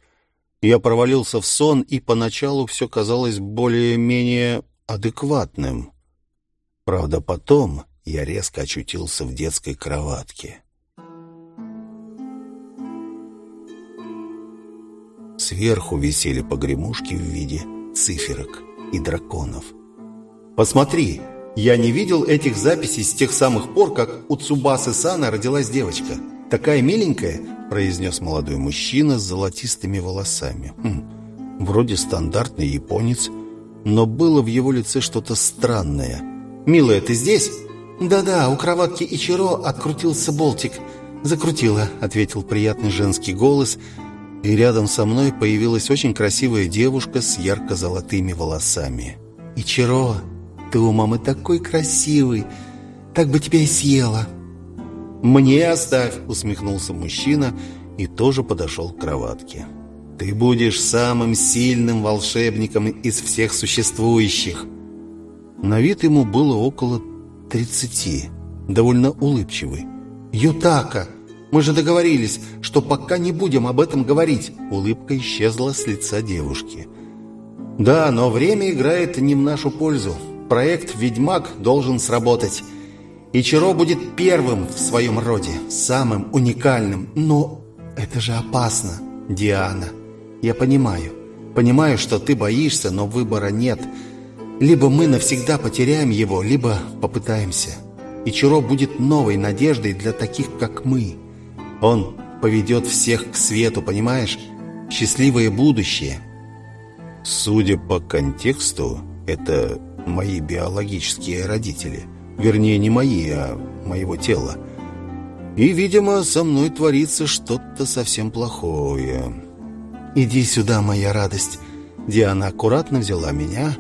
Я провалился в сон, и поначалу все казалось более-менее адекватным. Правда, потом я резко очутился в детской кроватке. Сверху висели погремушки в виде циферок и драконов. «Посмотри!» Я не видел этих записей с тех самых пор, как у Цубасы Сана родилась девочка. Такая миленькая, произнес молодой мужчина с золотистыми волосами. Хм, вроде стандартный японец, но было в его лице что-то странное. «Милая, ты здесь?» «Да-да, у кроватки Ичиро открутился болтик». «Закрутила», — ответил приятный женский голос, и рядом со мной появилась очень красивая девушка с ярко-золотыми волосами. «Ичиро, ты у мамы такой красивый, так бы тебя и съела». «Мне оставь», — усмехнулся мужчина и тоже подошел к кроватке. «Ты будешь самым сильным волшебником из всех существующих». На вид ему было около тридцати, довольно улыбчивый. «Ютака, мы же договорились, что пока не будем об этом говорить». Улыбка исчезла с лица девушки. «Да, но время играет не в нашу пользу проект «Ведьмак» должен сработать. Ичиро будет первым в своем роде, самым уникальным. Но это же опасно, Диана. Я понимаю. Понимаю, что ты боишься, но выбора нет. Либо мы навсегда потеряем его, либо попытаемся. Ичиро будет новой надеждой для таких, как мы. Он поведет всех к свету, понимаешь? Счастливое будущее. Судя по контексту, это мои биологические родители. Вернее, не мои, а моего тела. И, видимо, со мной творится что-то совсем плохое. «Иди сюда, моя радость!» Диана аккуратно взяла меня,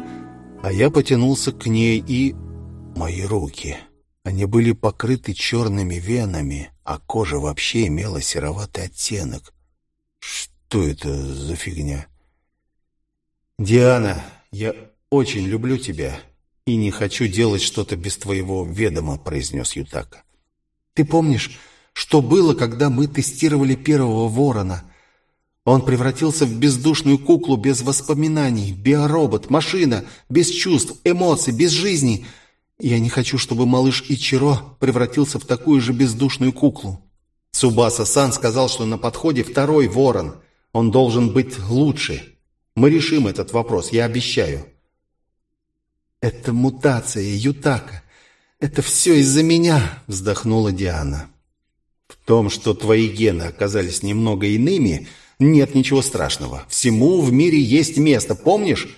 а я потянулся к ней и... Мои руки. Они были покрыты черными венами, а кожа вообще имела сероватый оттенок. Что это за фигня? «Диана, я очень люблю тебя и не хочу делать что-то без твоего ведома», — произнес Ютака. «Ты помнишь, что было, когда мы тестировали первого ворона?» Он превратился в бездушную куклу без воспоминаний, биоробот, машина, без чувств, эмоций, без жизни. Я не хочу, чтобы малыш Ичиро превратился в такую же бездушную куклу. Цубаса-сан сказал, что на подходе второй ворон. Он должен быть лучше. Мы решим этот вопрос, я обещаю. «Это мутация, Ютака. Это все из-за меня», — вздохнула Диана. «В том, что твои гены оказались немного иными, нет ничего страшного. Всему в мире есть место, помнишь?»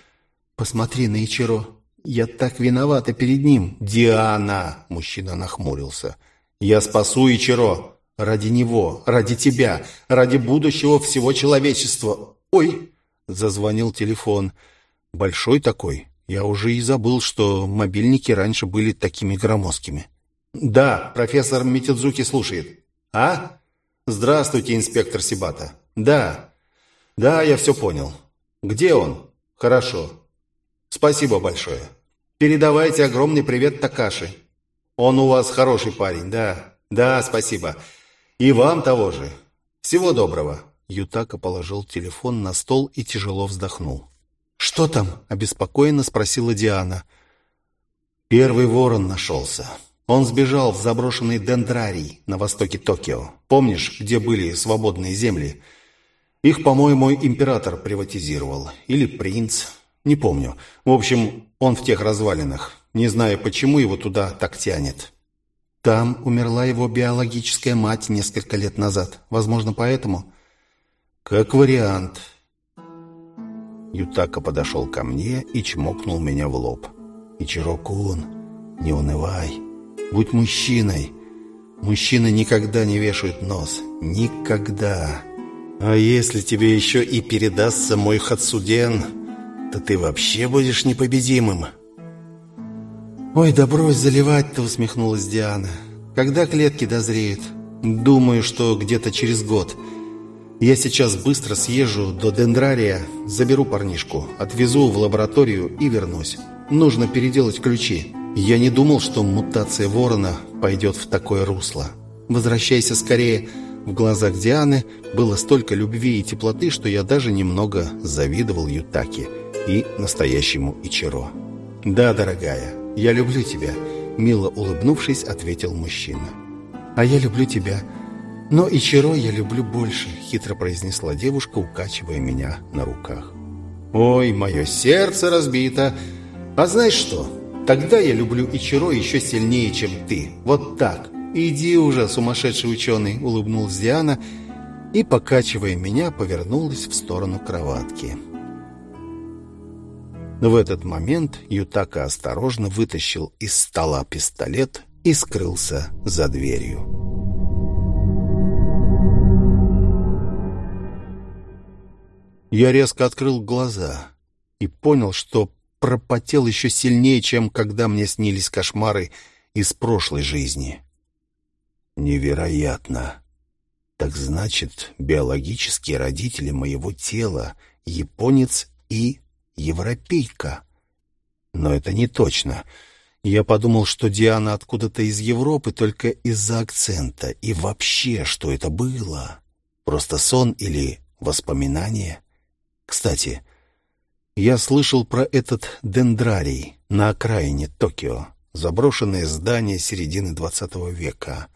«Посмотри на Ичиро. Я так виновата перед ним». «Диана!» — мужчина нахмурился. Я спасу Ичиро. Ради него, ради тебя, ради будущего всего человечества. Ой, зазвонил телефон. Большой такой. Я уже и забыл, что мобильники раньше были такими громоздкими. Да, профессор Митидзуки слушает. А? Здравствуйте, инспектор Сибата. Да. Да, я все понял. Где он? Хорошо. Спасибо большое. Передавайте огромный привет Такаши. Он у вас хороший парень, да. Да, спасибо. И вам того же. Всего доброго. Ютака положил телефон на стол и тяжело вздохнул. «Что там?» — обеспокоенно спросила Диана. «Первый ворон нашелся. Он сбежал в заброшенный дендрарий на востоке Токио. Помнишь, где были свободные земли? Их, по-моему, император приватизировал. Или принц. Не помню. В общем, он в тех развалинах. Не знаю, почему его туда так тянет. Там умерла его биологическая мать несколько лет назад. Возможно, поэтому... Как вариант. Ютака подошел ко мне и чмокнул меня в лоб. «Ичиро-кун, не унывай. Будь мужчиной. Мужчины никогда не вешают нос. Никогда. А если тебе еще и передастся мой Хацуден, то ты вообще будешь непобедимым. «Ой, да брось заливать-то», — усмехнулась Диана. «Когда клетки дозреют? Думаю, что где-то через год. Я сейчас быстро съезжу до Дендрария, заберу парнишку, отвезу в лабораторию и вернусь. Нужно переделать ключи». Я не думал, что мутация ворона пойдет в такое русло. Возвращайся скорее. В глазах Дианы было столько любви и теплоты, что я даже немного завидовал Ютаке и настоящему Ичиро. «Да, дорогая, я люблю тебя», — мило улыбнувшись, ответил мужчина. «А я люблю тебя. Но Ичиро я люблю больше», — хитро произнесла девушка, укачивая меня на руках. «Ой, мое сердце разбито. А знаешь что?» Тогда я люблю Ичиро еще сильнее, чем ты. Вот так. Иди уже, сумасшедший ученый, улыбнулась Диана и, покачивая меня, повернулась в сторону кроватки. В этот момент Ютака осторожно вытащил из стола пистолет и скрылся за дверью. Я резко открыл глаза и понял, что пропотел еще сильнее, чем когда мне снились кошмары из прошлой жизни. Невероятно. Так значит, биологические родители моего тела — японец и европейка. Но это не точно. Я подумал, что Диана откуда-то из Европы только из-за акцента. И вообще, что это было? Просто сон или воспоминание? Кстати, я слышал про этот дендрарий на окраине Токио, заброшенное здание середины XX века.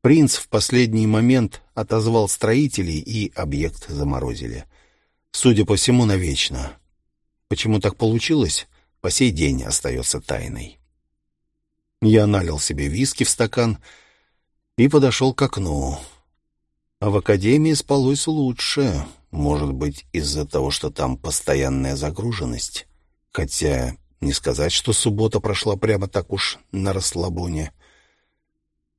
Принц в последний момент отозвал строителей, и объект заморозили. Судя по всему, навечно. Почему так получилось, по сей день остается тайной. Я налил себе виски в стакан и подошел к окну. А в академии спалось лучше. Может быть, из-за того, что там постоянная загруженность. Хотя не сказать, что суббота прошла прямо так уж на расслабоне.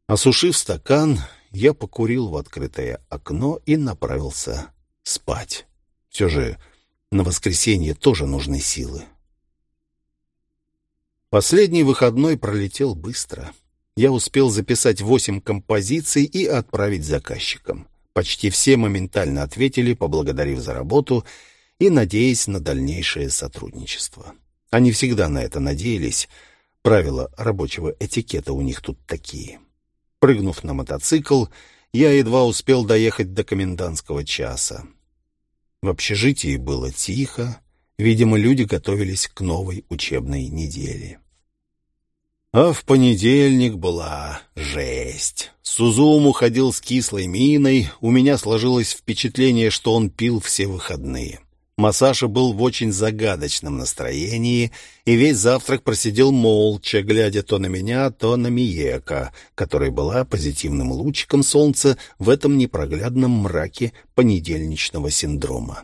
Осушив стакан, я покурил в открытое окно и направился спать. Все же на воскресенье тоже нужны силы. Последний выходной пролетел быстро. Я успел записать восемь композиций и отправить заказчикам. Почти все моментально ответили, поблагодарив за работу и надеясь на дальнейшее сотрудничество. Они всегда на это надеялись. Правила рабочего этикета у них тут такие. Прыгнув на мотоцикл, я едва успел доехать до комендантского часа. В общежитии было тихо. Видимо, люди готовились к новой учебной неделе. А в понедельник была жесть. Сузуму ходил с кислой миной, у меня сложилось впечатление, что он пил все выходные. Масаша был в очень загадочном настроении и весь завтрак просидел молча, глядя то на меня, то на Миека, которая была позитивным лучиком солнца в этом непроглядном мраке понедельничного синдрома.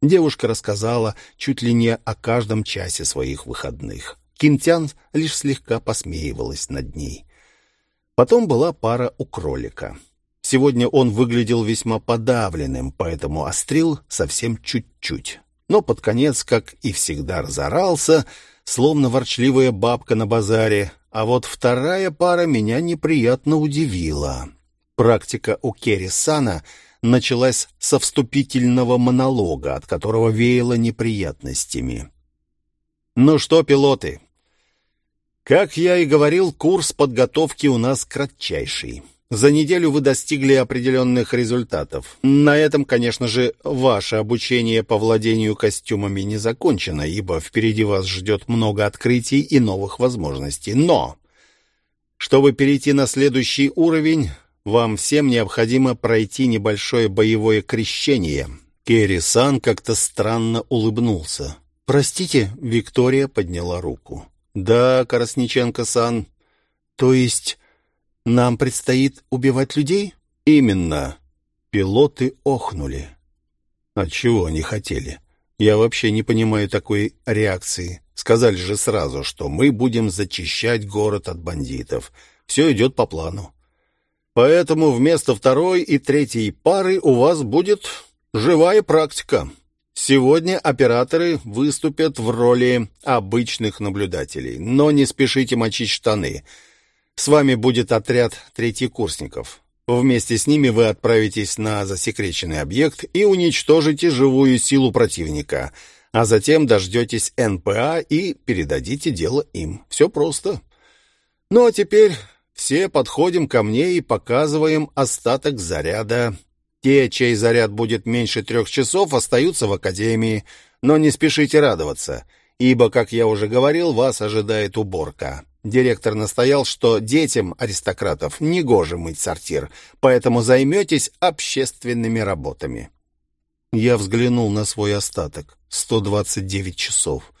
Девушка рассказала чуть ли не о каждом часе своих выходных. Кинтян лишь слегка посмеивалась над ней. Потом была пара у кролика. Сегодня он выглядел весьма подавленным, поэтому острил совсем чуть-чуть. Но под конец, как и всегда, разорался, словно ворчливая бабка на базаре. А вот вторая пара меня неприятно удивила. Практика у Керри Сана началась со вступительного монолога, от которого веяло неприятностями. «Ну что, пилоты, как я и говорил, курс подготовки у нас кратчайший». За неделю вы достигли определенных результатов. На этом, конечно же, ваше обучение по владению костюмами не закончено, ибо впереди вас ждет много открытий и новых возможностей. Но, чтобы перейти на следующий уровень, вам всем необходимо пройти небольшое боевое крещение. Керри-сан как-то странно улыбнулся. «Простите», — Виктория подняла руку. «Да, Коросниченко-сан». «То есть нам предстоит убивать людей? Именно. Пилоты охнули. А чего они хотели? Я вообще не понимаю такой реакции. Сказали же сразу, что мы будем зачищать город от бандитов. Все идет по плану. Поэтому вместо второй и третьей пары у вас будет живая практика. Сегодня операторы выступят в роли обычных наблюдателей, но не спешите мочить штаны — с вами будет отряд третьекурсников. Вместе с ними вы отправитесь на засекреченный объект и уничтожите живую силу противника, а затем дождетесь НПА и передадите дело им. Все просто. Ну а теперь все подходим ко мне и показываем остаток заряда. Те, чей заряд будет меньше трех часов, остаются в академии, но не спешите радоваться, ибо, как я уже говорил, вас ожидает уборка. Директор настоял, что детям аристократов негоже мыть сортир, поэтому займетесь общественными работами. Я взглянул на свой остаток. 129 часов.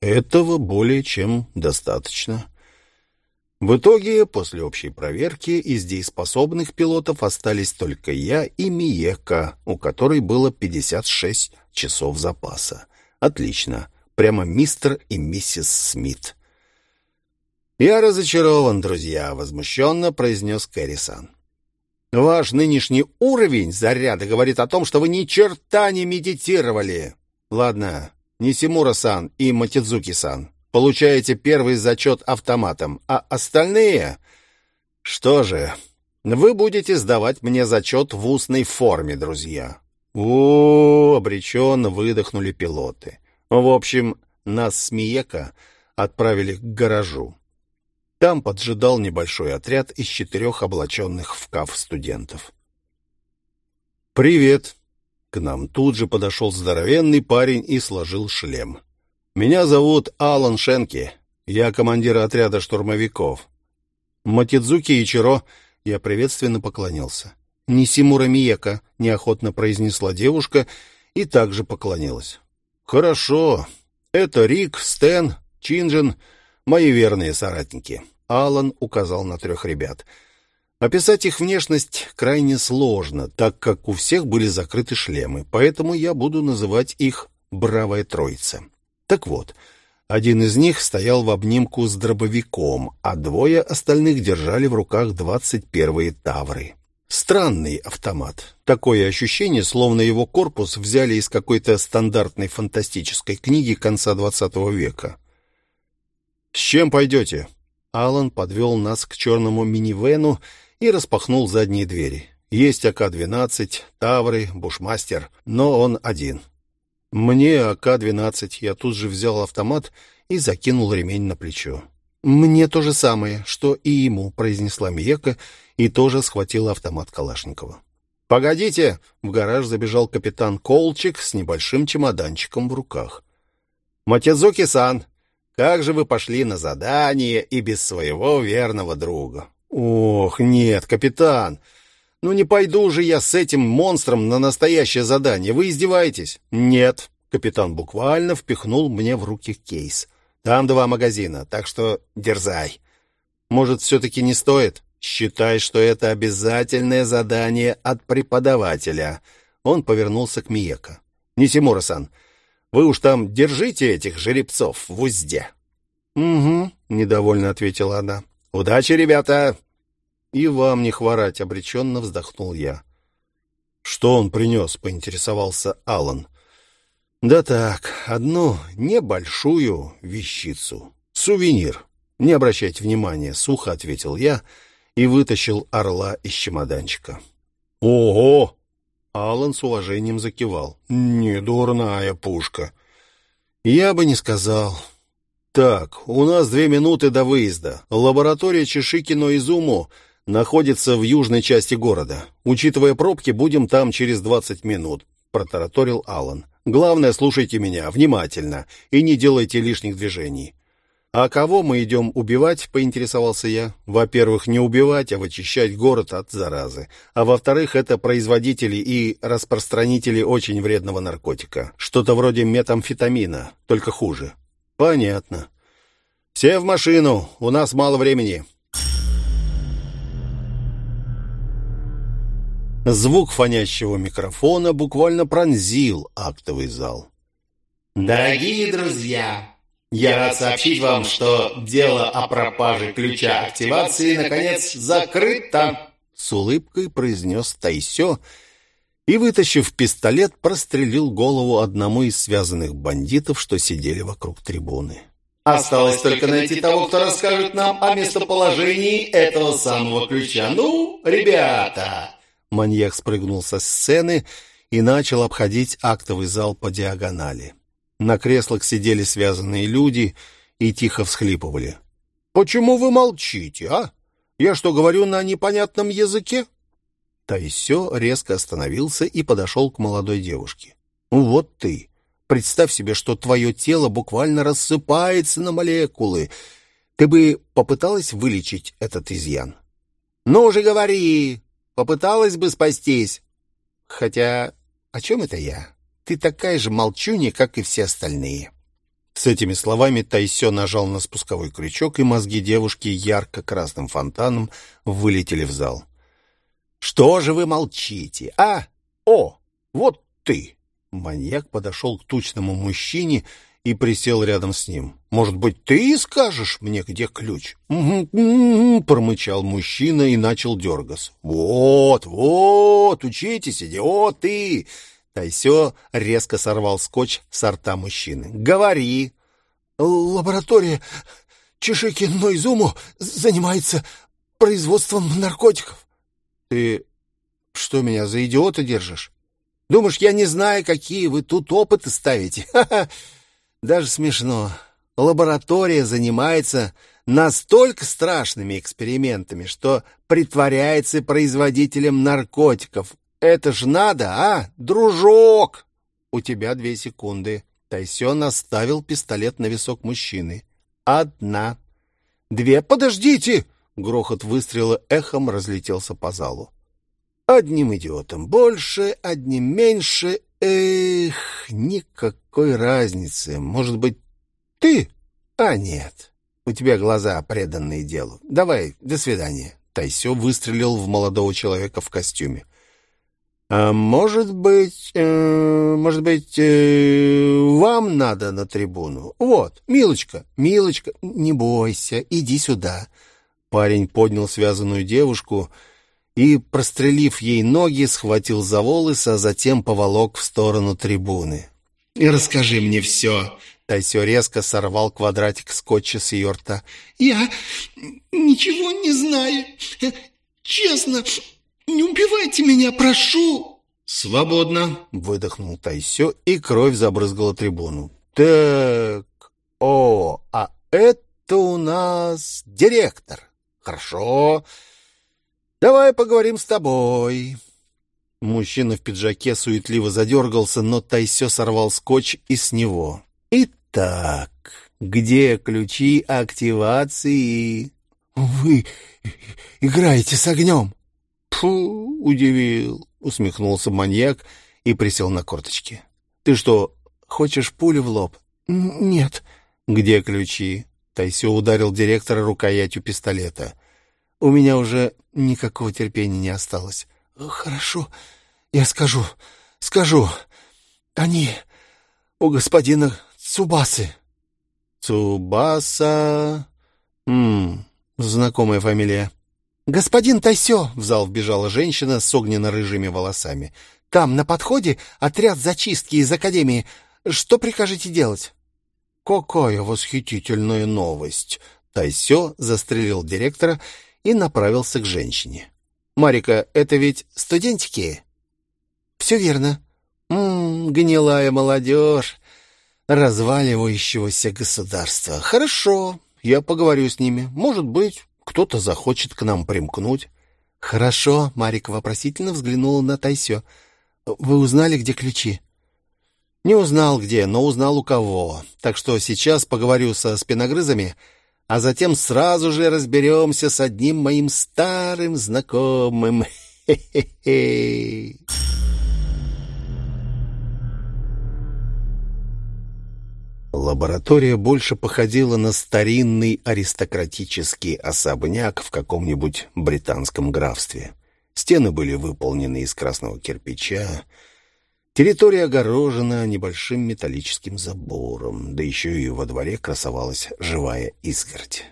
Этого более чем достаточно. В итоге, после общей проверки, из дееспособных пилотов остались только я и Миека, у которой было 56 часов запаса. Отлично. Прямо мистер и миссис Смит. «Я разочарован, друзья», — возмущенно произнес Кэррисон. «Ваш нынешний уровень заряда говорит о том, что вы ни черта не медитировали. Ладно, Нисимура-сан и Матидзуки-сан, получаете первый зачет автоматом, а остальные... Что же, вы будете сдавать мне зачет в устной форме, друзья». «О, обреченно выдохнули пилоты. В общем, нас с Миека отправили к гаражу. Там поджидал небольшой отряд из четырех облаченных в каф студентов. «Привет!» К нам тут же подошел здоровенный парень и сложил шлем. «Меня зовут Алан Шенки. Я командир отряда штурмовиков. Матидзуки Ичиро...» Я приветственно поклонился. «Нисимура Миека», — неохотно произнесла девушка и также поклонилась. «Хорошо. Это Рик, Стэн, Чинджин, мои верные соратники. Алан указал на трех ребят. Описать их внешность крайне сложно, так как у всех были закрыты шлемы, поэтому я буду называть их «Бравая Троица». Так вот, один из них стоял в обнимку с дробовиком, а двое остальных держали в руках двадцать первые тавры. Странный автомат. Такое ощущение, словно его корпус взяли из какой-то стандартной фантастической книги конца двадцатого века. «С чем пойдете?» Алан подвел нас к черному минивену и распахнул задние двери. Есть АК-12, Тавры, Бушмастер, но он один. Мне АК-12. Я тут же взял автомат и закинул ремень на плечо. «Мне то же самое, что и ему», — произнесла Миека и тоже схватила автомат Калашникова. «Погодите!» — в гараж забежал капитан Колчик с небольшим чемоданчиком в руках. «Матезуки-сан, как же вы пошли на задание и без своего верного друга? Ох, нет, капитан. Ну не пойду же я с этим монстром на настоящее задание. Вы издеваетесь? Нет. Капитан буквально впихнул мне в руки кейс. Там два магазина, так что дерзай. Может, все-таки не стоит? Считай, что это обязательное задание от преподавателя. Он повернулся к Миека. Нисимура-сан, вы уж там держите этих жеребцов в узде. Угу, недовольно ответила она. Удачи, ребята. «И вам не хворать», — обреченно вздохнул я. «Что он принес?» — поинтересовался Алан. «Да так, одну небольшую вещицу. Сувенир. Не обращайте внимания», — сухо ответил я и вытащил орла из чемоданчика. «Ого!» — Алан с уважением закивал. «Недурная пушка». «Я бы не сказал. Так, у нас две минуты до выезда. Лаборатория Чешикино-Изуму находится в южной части города. Учитывая пробки, будем там через двадцать минут», — протараторил Алан. «Главное, слушайте меня внимательно и не делайте лишних движений». «А кого мы идем убивать?» — поинтересовался я. «Во-первых, не убивать, а вычищать город от заразы. А во-вторых, это производители и распространители очень вредного наркотика. Что-то вроде метамфетамина, только хуже». «Понятно. Все в машину, у нас мало времени». Звук фонящего микрофона буквально пронзил актовый зал. «Дорогие друзья!» Я рад сообщить вам, что дело о пропаже ключа активации наконец закрыто. С улыбкой произнес Тайсё и, вытащив пистолет, прострелил голову одному из связанных бандитов, что сидели вокруг трибуны. Осталось только найти того, кто расскажет нам о местоположении этого самого ключа. Ну, ребята! Маньяк спрыгнул со сцены и начал обходить актовый зал по диагонали. На креслах сидели связанные люди и тихо всхлипывали. «Почему вы молчите, а? Я что, говорю на непонятном языке?» Тайсё резко остановился и подошел к молодой девушке. «Вот ты! Представь себе, что твое тело буквально рассыпается на молекулы. Ты бы попыталась вылечить этот изъян?» «Ну же говори! Попыталась бы спастись!» «Хотя, о чем это я?» Ты такая же молчунья, как и все остальные». С этими словами Тайсё нажал на спусковой крючок, и мозги девушки ярко-красным фонтаном вылетели в зал. «Что же вы молчите, а? О, вот ты!» Маньяк подошел к тучному мужчине и присел рядом с ним. «Может быть, ты скажешь мне, где ключ?» промычал мужчина и начал дергаться. «Вот, вот, учитесь, идиоты! Тайсё резко сорвал скотч с рта мужчины. «Говори!» «Лаборатория Чешики Нойзуму занимается производством наркотиков». «Ты что, меня за идиота держишь? Думаешь, я не знаю, какие вы тут опыты ставите? Ха-ха! Даже смешно. Лаборатория занимается настолько страшными экспериментами, что притворяется производителем наркотиков, это ж надо, а, дружок? У тебя две секунды. Тайсен оставил пистолет на висок мужчины. Одна. Две. Подождите! Грохот выстрела эхом разлетелся по залу. Одним идиотом больше, одним меньше. Эх, никакой разницы. Может быть, ты? А нет. У тебя глаза преданные делу. Давай, до свидания. Тайсё выстрелил в молодого человека в костюме. А может быть, э, может быть, э, вам надо на трибуну? Вот, Милочка, Милочка, не бойся, иди сюда. Парень поднял связанную девушку и, прострелив ей ноги, схватил за волосы, а затем поволок в сторону трибуны. И расскажи мне все. Тайсё резко сорвал квадратик скотча с ее рта. Я ничего не знаю. Честно, «Не убивайте меня, прошу!» «Свободно!» — выдохнул Тайсё, и кровь забрызгала трибуну. «Так, о, а это у нас директор. Хорошо. Давай поговорим с тобой». Мужчина в пиджаке суетливо задергался, но Тайсё сорвал скотч и с него. «Итак, где ключи активации?» «Вы играете с огнем!» «Фу, удивил!» — усмехнулся маньяк и присел на корточки. «Ты что, хочешь пулю в лоб?» «Нет». «Где ключи?» Тайсё ударил директора рукоятью пистолета. «У меня уже никакого терпения не осталось». «Хорошо, я скажу, скажу. Они у господина Цубасы». «Цубаса...» «Ммм, знакомая фамилия». «Господин Тайсё!» — в зал вбежала женщина с огненно-рыжими волосами. «Там, на подходе, отряд зачистки из Академии. Что прикажете делать?» «Какая восхитительная новость!» Тайсё застрелил директора и направился к женщине. «Марика, это ведь студентики?» «Все верно». «М -м, гнилая молодежь разваливающегося государства. Хорошо, я поговорю с ними. Может быть, кто-то захочет к нам примкнуть». «Хорошо», — Марика вопросительно взглянула на Тайсё. «Вы узнали, где ключи?» «Не узнал где, но узнал у кого. Так что сейчас поговорю со спиногрызами, а затем сразу же разберемся с одним моим старым знакомым. Хе-хе-хе!» Лаборатория больше походила на старинный аристократический особняк в каком-нибудь британском графстве. Стены были выполнены из красного кирпича, территория огорожена небольшим металлическим забором, да еще и во дворе красовалась живая изгородь.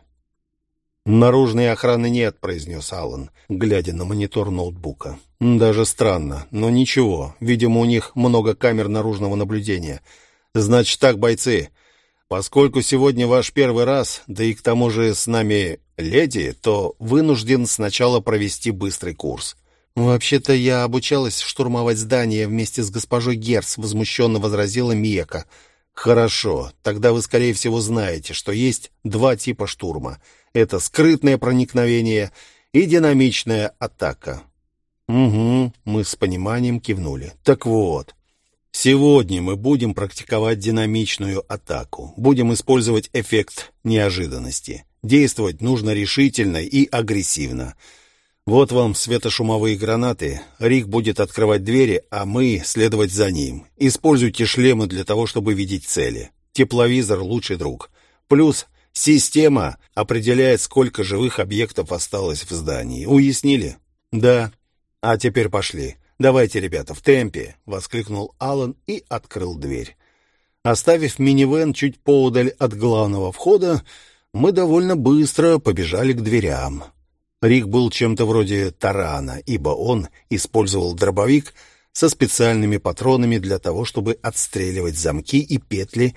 «Наружной охраны нет», — произнес Аллан, глядя на монитор ноутбука. «Даже странно, но ничего. Видимо, у них много камер наружного наблюдения». Значит так, бойцы, поскольку сегодня ваш первый раз, да и к тому же с нами леди, то вынужден сначала провести быстрый курс. «Вообще-то я обучалась штурмовать здание вместе с госпожой Герц», — возмущенно возразила Миека. «Хорошо, тогда вы, скорее всего, знаете, что есть два типа штурма. Это скрытное проникновение и динамичная атака». «Угу», — мы с пониманием кивнули. «Так вот, Сегодня мы будем практиковать динамичную атаку. Будем использовать эффект неожиданности. Действовать нужно решительно и агрессивно. Вот вам светошумовые гранаты. Рик будет открывать двери, а мы следовать за ним. Используйте шлемы для того, чтобы видеть цели. Тепловизор — лучший друг. Плюс система определяет, сколько живых объектов осталось в здании. Уяснили? Да. А теперь пошли. «Давайте, ребята, в темпе!» — воскликнул Алан и открыл дверь. Оставив минивэн чуть поудаль от главного входа, мы довольно быстро побежали к дверям. Рик был чем-то вроде тарана, ибо он использовал дробовик со специальными патронами для того, чтобы отстреливать замки и петли,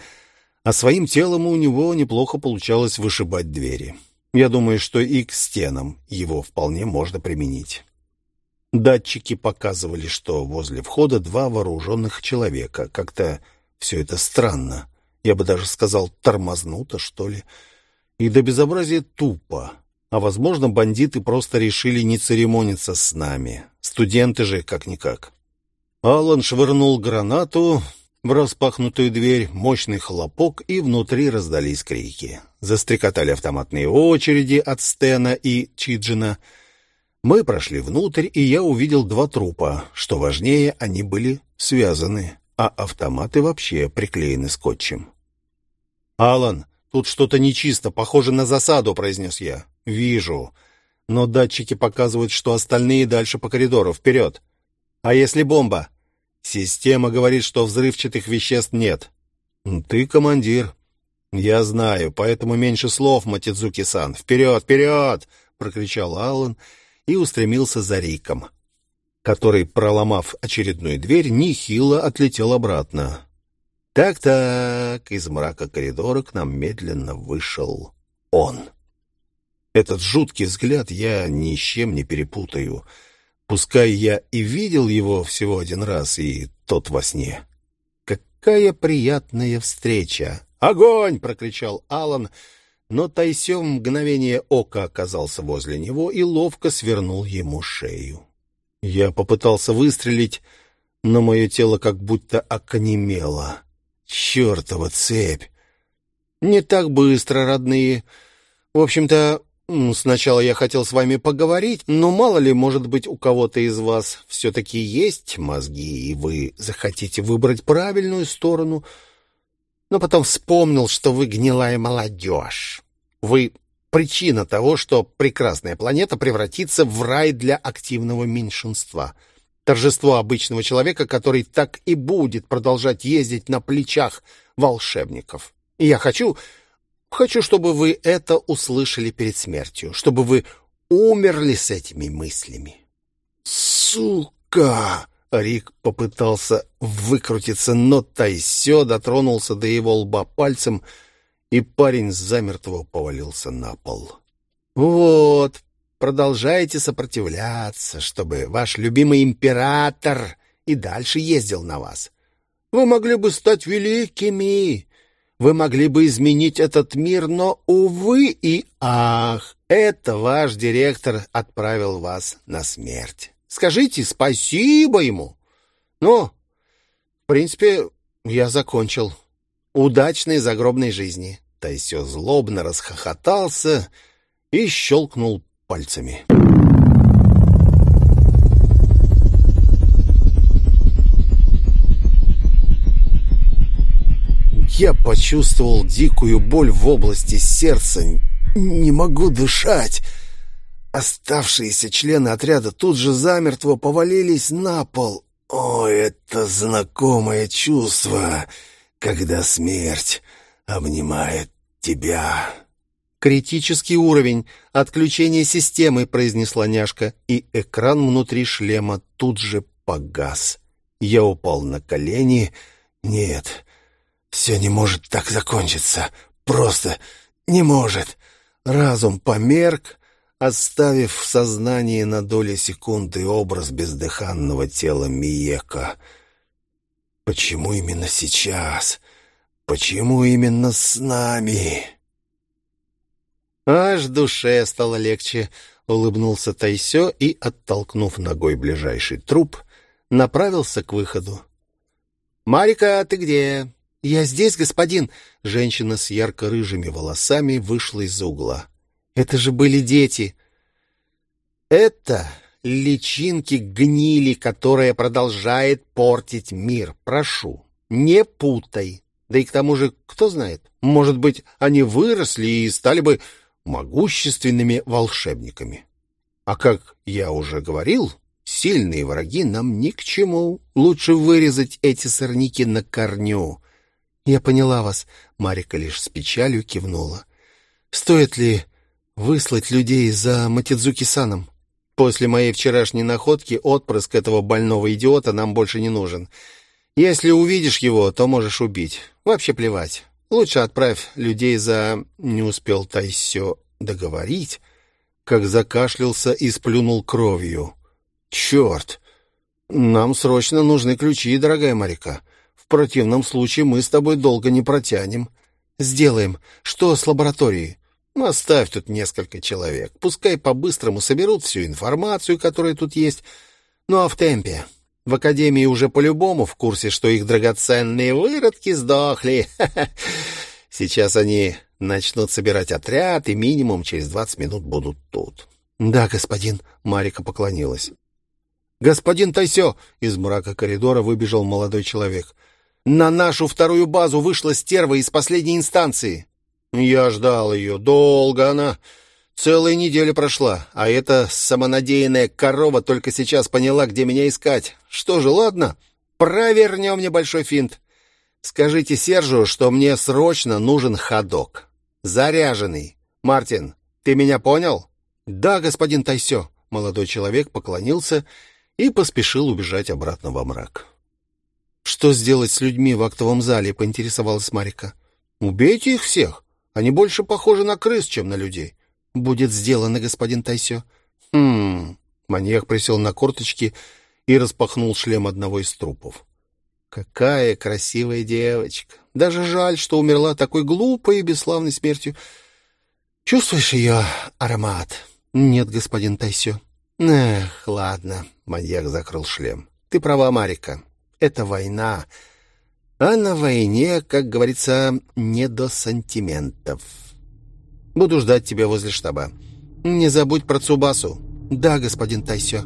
а своим телом у него неплохо получалось вышибать двери. Я думаю, что и к стенам его вполне можно применить. Датчики показывали, что возле входа два вооруженных человека. Как-то все это странно. Я бы даже сказал, тормознуто, что ли. И до безобразия тупо. А, возможно, бандиты просто решили не церемониться с нами. Студенты же как-никак. Алан швырнул гранату в распахнутую дверь, мощный хлопок, и внутри раздались крики. Застрекотали автоматные очереди от Стена и Чиджина — мы прошли внутрь, и я увидел два трупа. Что важнее, они были связаны, а автоматы вообще приклеены скотчем. «Алан, тут что-то нечисто, похоже на засаду», — произнес я. «Вижу. Но датчики показывают, что остальные дальше по коридору. Вперед!» «А если бомба?» «Система говорит, что взрывчатых веществ нет». «Ты командир». «Я знаю, поэтому меньше слов, Матидзуки-сан. Вперед, вперед!» — прокричал Аллан и устремился за Риком, который, проломав очередную дверь, нехило отлетел обратно. Так-так, из мрака коридора к нам медленно вышел он. Этот жуткий взгляд я ни с чем не перепутаю. Пускай я и видел его всего один раз, и тот во сне. Какая приятная встреча! «Огонь!» — прокричал Алан, но Тайсё в мгновение ока оказался возле него и ловко свернул ему шею. Я попытался выстрелить, но мое тело как будто оконемело. Чёртова цепь! Не так быстро, родные. В общем-то, сначала я хотел с вами поговорить, но мало ли, может быть, у кого-то из вас все-таки есть мозги, и вы захотите выбрать правильную сторону — но потом вспомнил, что вы гнилая молодежь. Вы причина того, что прекрасная планета превратится в рай для активного меньшинства. Торжество обычного человека, который так и будет продолжать ездить на плечах волшебников. И я хочу, хочу, чтобы вы это услышали перед смертью, чтобы вы умерли с этими мыслями. «Сука!» Рик попытался выкрутиться, но Тайсё дотронулся до его лба пальцем, и парень замертво повалился на пол. «Вот, продолжайте сопротивляться, чтобы ваш любимый император и дальше ездил на вас. Вы могли бы стать великими, вы могли бы изменить этот мир, но, увы и ах, это ваш директор отправил вас на смерть. Скажите спасибо ему. Ну, в принципе, я закончил. Удачной загробной жизни. Тайсё злобно расхохотался и щелкнул пальцами. Я почувствовал дикую боль в области сердца. Не могу дышать. Оставшиеся члены отряда тут же замертво повалились на пол. О, это знакомое чувство, когда смерть обнимает тебя. «Критический уровень. Отключение системы», — произнесла няшка, и экран внутри шлема тут же погас. Я упал на колени. «Нет, все не может так закончиться. Просто не может». Разум померк, оставив в сознании на доли секунды образ бездыханного тела Миека. Почему именно сейчас? Почему именно с нами? Аж душе стало легче, улыбнулся Тайсё и, оттолкнув ногой ближайший труп, направился к выходу. «Марика, ты где?» «Я здесь, господин!» Женщина с ярко-рыжими волосами вышла из-за угла. Это же были дети. Это личинки гнили, которая продолжает портить мир. Прошу, не путай. Да и к тому же, кто знает, может быть, они выросли и стали бы могущественными волшебниками. А как я уже говорил, сильные враги нам ни к чему. Лучше вырезать эти сорняки на корню. Я поняла вас, Марика лишь с печалью кивнула. Стоит ли выслать людей за Матидзуки-саном. После моей вчерашней находки отпрыск этого больного идиота нам больше не нужен. Если увидишь его, то можешь убить. Вообще плевать. Лучше отправь людей за... Не успел Тайсё договорить, как закашлялся и сплюнул кровью. Черт! Нам срочно нужны ключи, дорогая Марика. В противном случае мы с тобой долго не протянем. Сделаем. Что с лабораторией? Оставь тут несколько человек. Пускай по-быстрому соберут всю информацию, которая тут есть. Ну, а в темпе. В академии уже по-любому в курсе, что их драгоценные выродки сдохли. Сейчас они начнут собирать отряд, и минимум через двадцать минут будут тут. Да, господин, Марика поклонилась. Господин Тайсё, из мрака коридора выбежал молодой человек. На нашу вторую базу вышла стерва из последней инстанции. Я ждал ее. Долго она. Целая неделя прошла, а эта самонадеянная корова только сейчас поняла, где меня искать. Что же, ладно, провернем небольшой финт. Скажите Сержу, что мне срочно нужен ходок. Заряженный. Мартин, ты меня понял? Да, господин Тайсё. Молодой человек поклонился и поспешил убежать обратно во мрак. Что сделать с людьми в актовом зале, поинтересовалась Марика. Убейте их всех. Они больше похожи на крыс, чем на людей. Будет сделано, господин Тайсё. Хм. Маньяк присел на корточки и распахнул шлем одного из трупов. Какая красивая девочка. Даже жаль, что умерла такой глупой и бесславной смертью. Чувствуешь ее аромат? Нет, господин Тайсё. Эх, ладно. Маньяк закрыл шлем. Ты права, Марика. Это война. А на войне, как говорится, не до сантиментов. Буду ждать тебя возле штаба. Не забудь про Цубасу. Да, господин Тайсё.